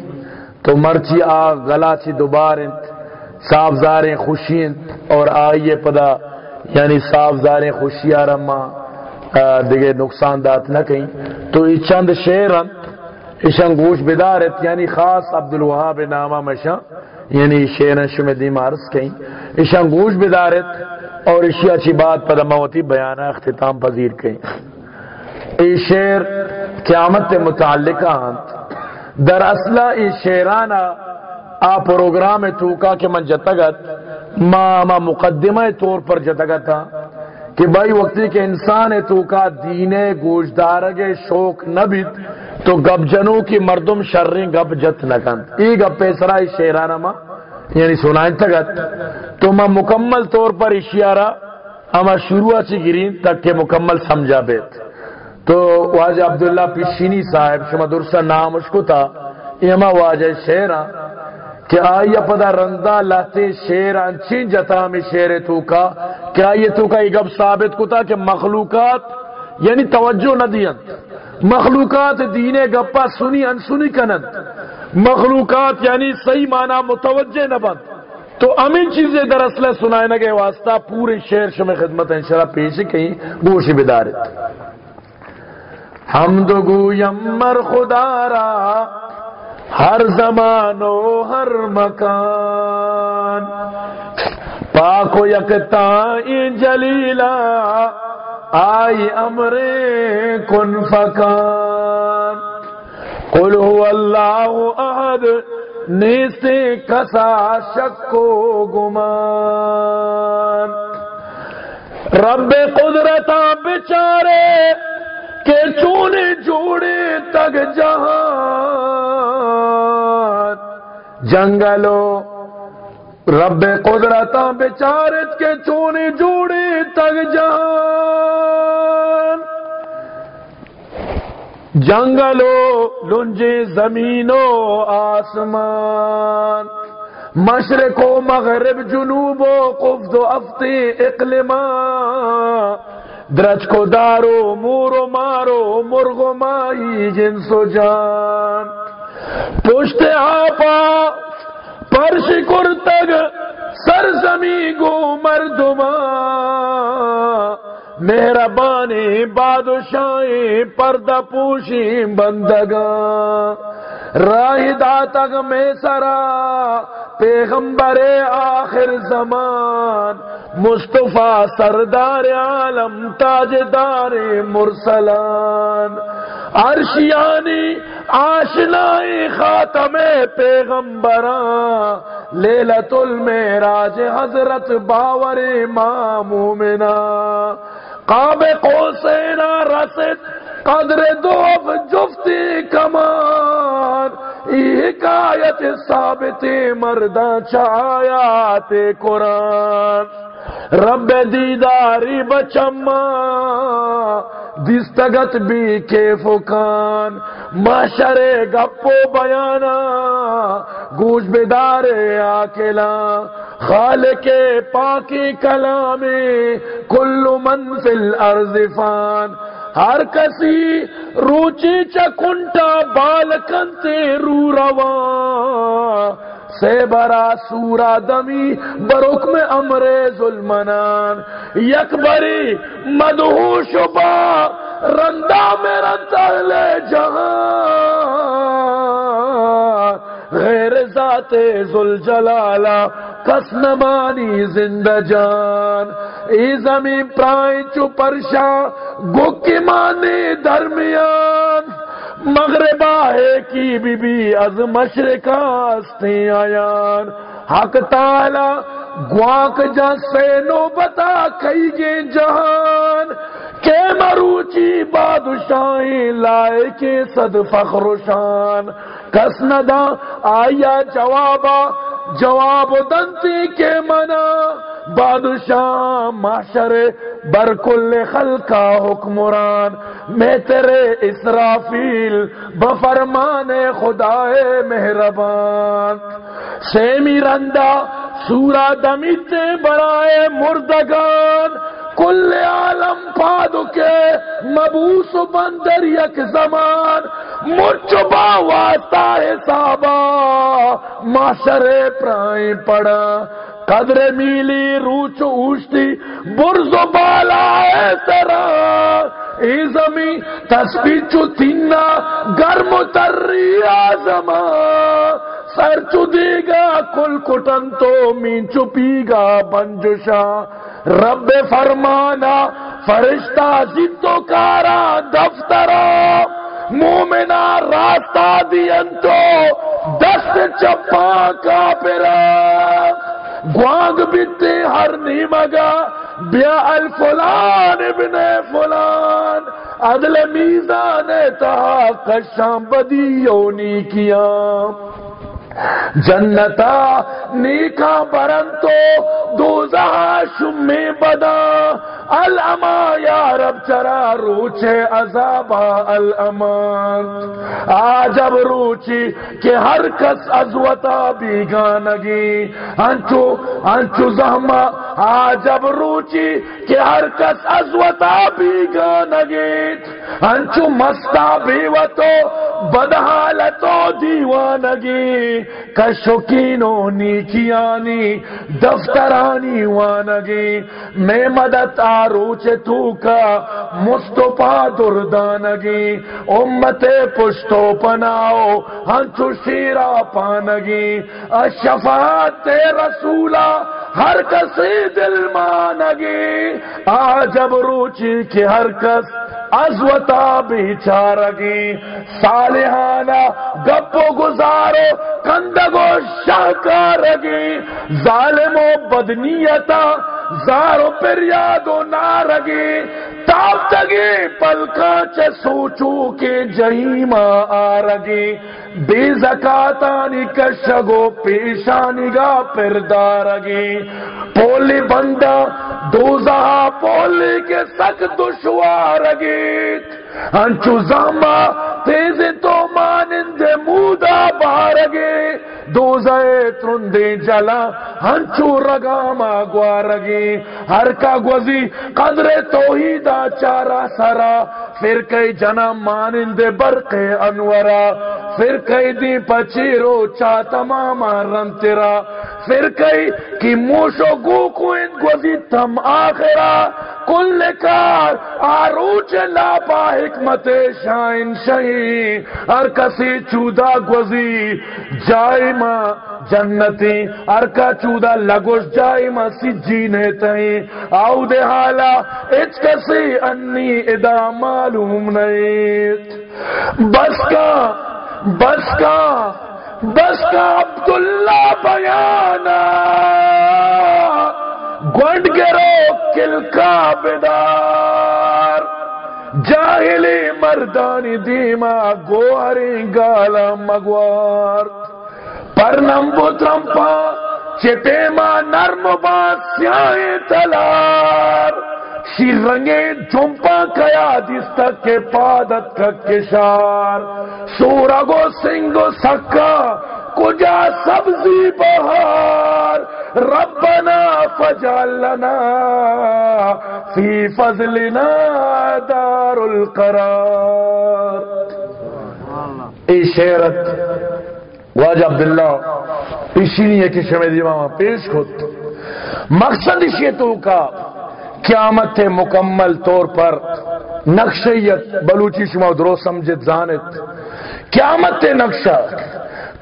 تو مرچی آ گلا چی دوباریں صاحب ظاہر خوشی اور آئیے پدا یعنی صاف زاریں، خوشیاں رما دیگے نقصان دات نہ کہیں۔ تو یہ چند شیرن اشن گوش بدارت یعنی خاص عبد الوہاب نامہ مشا یعنی شیرن شم دی مارس کہیں۔ اشن گوش بدارت اور اشی اچھی بات پر موتی بیانہ اختتام پذیر کہیں۔ ای شیر قیامت متعلقہ ہنت در اصلہ ای شیرانہ آ پروگرام توکا کہ من جتگت ما ما مقدمہ طور پر جتگا تھا کہ بھائی وقتی کے انسان ہے تو کا دین گوشدار کے شوق نہ بھی تو گب جنوں کی مردم شریں گب جت نہ کن۔ ای گپ پیسرا شیرانہ ما یعنی سنائیں تگت تو ما مکمل طور پر اشیارہ، اما شروع اچھی گرین تک کہ مکمل سمجھا بیت۔ تو واجہ عبداللہ پیشینی صاحب، شما درسا نام اس کو تھا، یہ اما واجہ شیرہ۔ کہ آئیے پدا رندہ لہتے شیر انچین جتا میں شیر تو کا کیا یہ تو کا گب ثابت کتا کہ مخلوقات یعنی توجہ نہ دین۔ مخلوقات دین گپا سنی انسنی کنن مخلوقات یعنی صحیح معنی متوجہ نہ بند۔ تو امین چیزیں دراصل سنائے نہ گئے واسطہ پورے شہر شم خدمت انشاءاللہ پیش کہیں، گوش بدارت۔ ہم دو گویمر خدا را۔ ہر زمان و ہر مکان۔ پاک و یکتا جلیلا آئی امر کن فکان۔ قل هو اللہ احد نیسے کسا شک و گمان۔ رب قدرتا بچارے کہ چونے جوڑے تگ جہان جنگلو رب قدرتا بچارت کے چونے جوڑے تگ جہان جنگلو لنجے زمینوں، آسمان، مشرق و مغرب، جنوب و قفد و افتی اقلمان درج کو دارو، مورو مارو، مرغو مائی جنس و جان. پشت آپا پرش کرتگ، سرزمی گو مردما. مہربانی بادشاہیں پردہ پوشی بندگا راہ داتگ میں سرا، پیغمبر آخر زمان، مصطفیٰ سردار عالم، تاجدار مرسلان۔ عرشیانی آشنائی خاتم پیغمبران لیلت المعراج حضرت باور مامومنا قاب قوسینا رسد قدر دوف جفتی کمان حکایت ثابت مردہ چایات قرآن۔ رب دیداری بچما، دستگت بھی کے فکان معاشر گپو بیانا، گوش بیدار آکلا۔ خالق پاکی کلامی، کل من فی الارض فان۔ ہر کسی روچی چکنٹا بالکنتے رو رواں۔ سے برا سورا دمی بروک میں امر ظلمنان۔ یک بری مدہو شبا رندہ میں رنتہ جہاں۔ غیر ذات ذل جلالا کس نمانی زندہ جان۔ ای زمین پرائیں چو پرشا گوکی مانی درمیان۔ مغربہ ہے کی بی بی، از مشرکاستے آیان۔ حق تعالی گواک جا سے نو بتا کئی گے جہان۔ کہ مروچی بادشاہیں لائے کے صد فخر و شان؟ کس ندا؟ آیا جوابا؟ جواب دنتی کے منا؟ بادشاہ معاشر برکل خلقا حکمران میں تیرے اسرافیل بفرمان خدا مہربان۔ سیمی رندہ سورا دمیتے برائے مردگان۔ کل عالم پادو کے مبوس بندر یک زمان مرچبا واسطہ حسابا معاشر پرائیں پڑا، قدر میلی روچ اوشتی، برز و بالا ہے سرا ای زمین تسبی چو تینا، گرم تری آزما سر چو دے گا کل کٹن تو مین چو پی گا بنجشا رب فرمانا، فرشتہ زدو کارا دفترا مومنا راستہ دین تو دست چپا کا پیرا گوانگ بیتے ہر نیمگا، بیا الفلان ابن فلان۔ عدل میزان تہا کشام بدیونی کیا جنتا نیکا برنتو دوزہ شمی بدا الاما یا رب چرا روچے عذابا الامان آجب روچی کہ ہر کس ازوتا بیگانگی انچو انچو زہما آجب روچی کہ ہر کس ازوتا بیگانگی انچو مستا بیوتو بدحالتوں دیوانگی کشکینوں نیکیانی دفترانی وانگی، میں مدد آروچ تو کا مصطفیٰ دردانگی، امت پشتو پناؤ ہنچو شیرہ پانگی، اشفاعت رسولہ، ہر کسی دل مانگی آجب روچی کی ہر کس ازوتا بیچارگی صالحانہ گپو گزارو کندگو شاکارگی ظالم و بدنیتا زارو پر یادو نارگی تابتگی پلکا چے سوچو کے جہیما آرگی بے زکاتانی کشگو پیشانی گا پردارگی پولی بندہ دوزہ پولی کے سک دشوارگیت انچو زاما تیز تو مانند مودا بارگے دوزہ ترندے جلا ہنچو رگاما گوارگی ہر کا گوزی، قدر توحیدہ چارا سرا۔ پھر کئی جنا مانند برق انورا، پھر کئی دی پچیرو چا تمام رن تیرا پھر کئی کی موشو گو کو ان گوزی تم آخرا۔ کل کار آروچ لاپا حکمت شائن شہی ہر کسی چودا گوزی، جائی جنتی ہر کا چودا لگوش جائی ماں سی جینے تہیں آو دے حالا اچ کسی انی ادا معلوم نہیں بس کا بس کا بس کا عبداللہ بیانا گونڈ گرو کل کا بیدار جاہلی مردانی دیما گوہری گالا مگوار پرنم بطرمپا چپیما نرم بات سیائی تلار۔ شیر رنگے جھمپا کیا جس تک کے پادت کا کشار سورگو سنگو سکا کجا سبزی بہار۔ ربنا فجعلنا فی فضلنا دار القرار ای شیرت واج عبداللہ، پیشی نہیں ہے کہ شمی دیوان پیش خود۔ مقصد اسی تو کا، قیامت مکمل طور پر نقشیت، بلوچی شما درو سمجھت زانت۔ قیامت نقشہ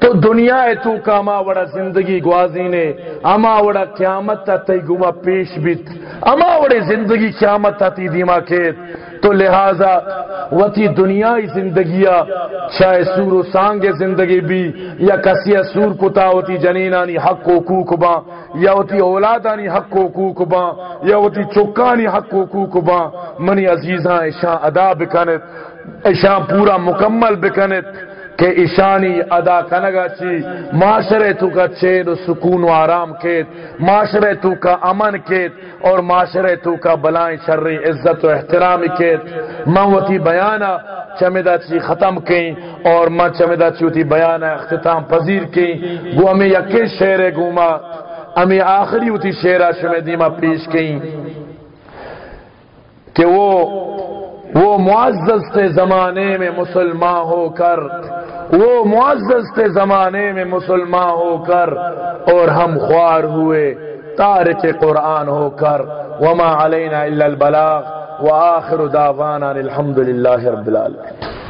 تو دنیا ہے تو کا اما وڑا زندگی گوازی نے اما وڑا قیامت تی گما پیش بیت اما وڑے زندگی قیامت تی دیما کیت تو لہذا وتی دنیای زندگیا چاہے سور و سانگ زندگی بھی، یا کسی سور کتا ہوتی جنینانی حق حقوق با یا ہوتی اولادانی حق حقوق با یا ہوتی چکانی حق حقوق با منی عزیزاں اشاں ادا بکنت اشاں پورا مکمل بکنت کہ ایشانی ادا کنگا چی، معاشرے تو کا چین و سکون و آرام کیت، معاشرے تو کا امن کیت، اور معاشرے تو کا بلائیں شرری عزت و احترام کیت۔ موتی بیانہ چمدہ چی ختم کیں، اور ماں چمدہ چی بیانہ اختتام پذیر کیں۔ گو ہمیں یکی شیر گوما، ہمیں آخری ہوتی شیرہ شمیدیمہ پیش کیں۔ کہ وہ وہ معزز سے زمانے میں مسلمان ہو کر وہ معزز تھے زمانے میں مسلمان ہو کر اور ہم خوار ہوئے، تارک قرآن ہو کر، وما علینا الا البلاغ، وآخر دعوانا الحمد للہ رب العالمين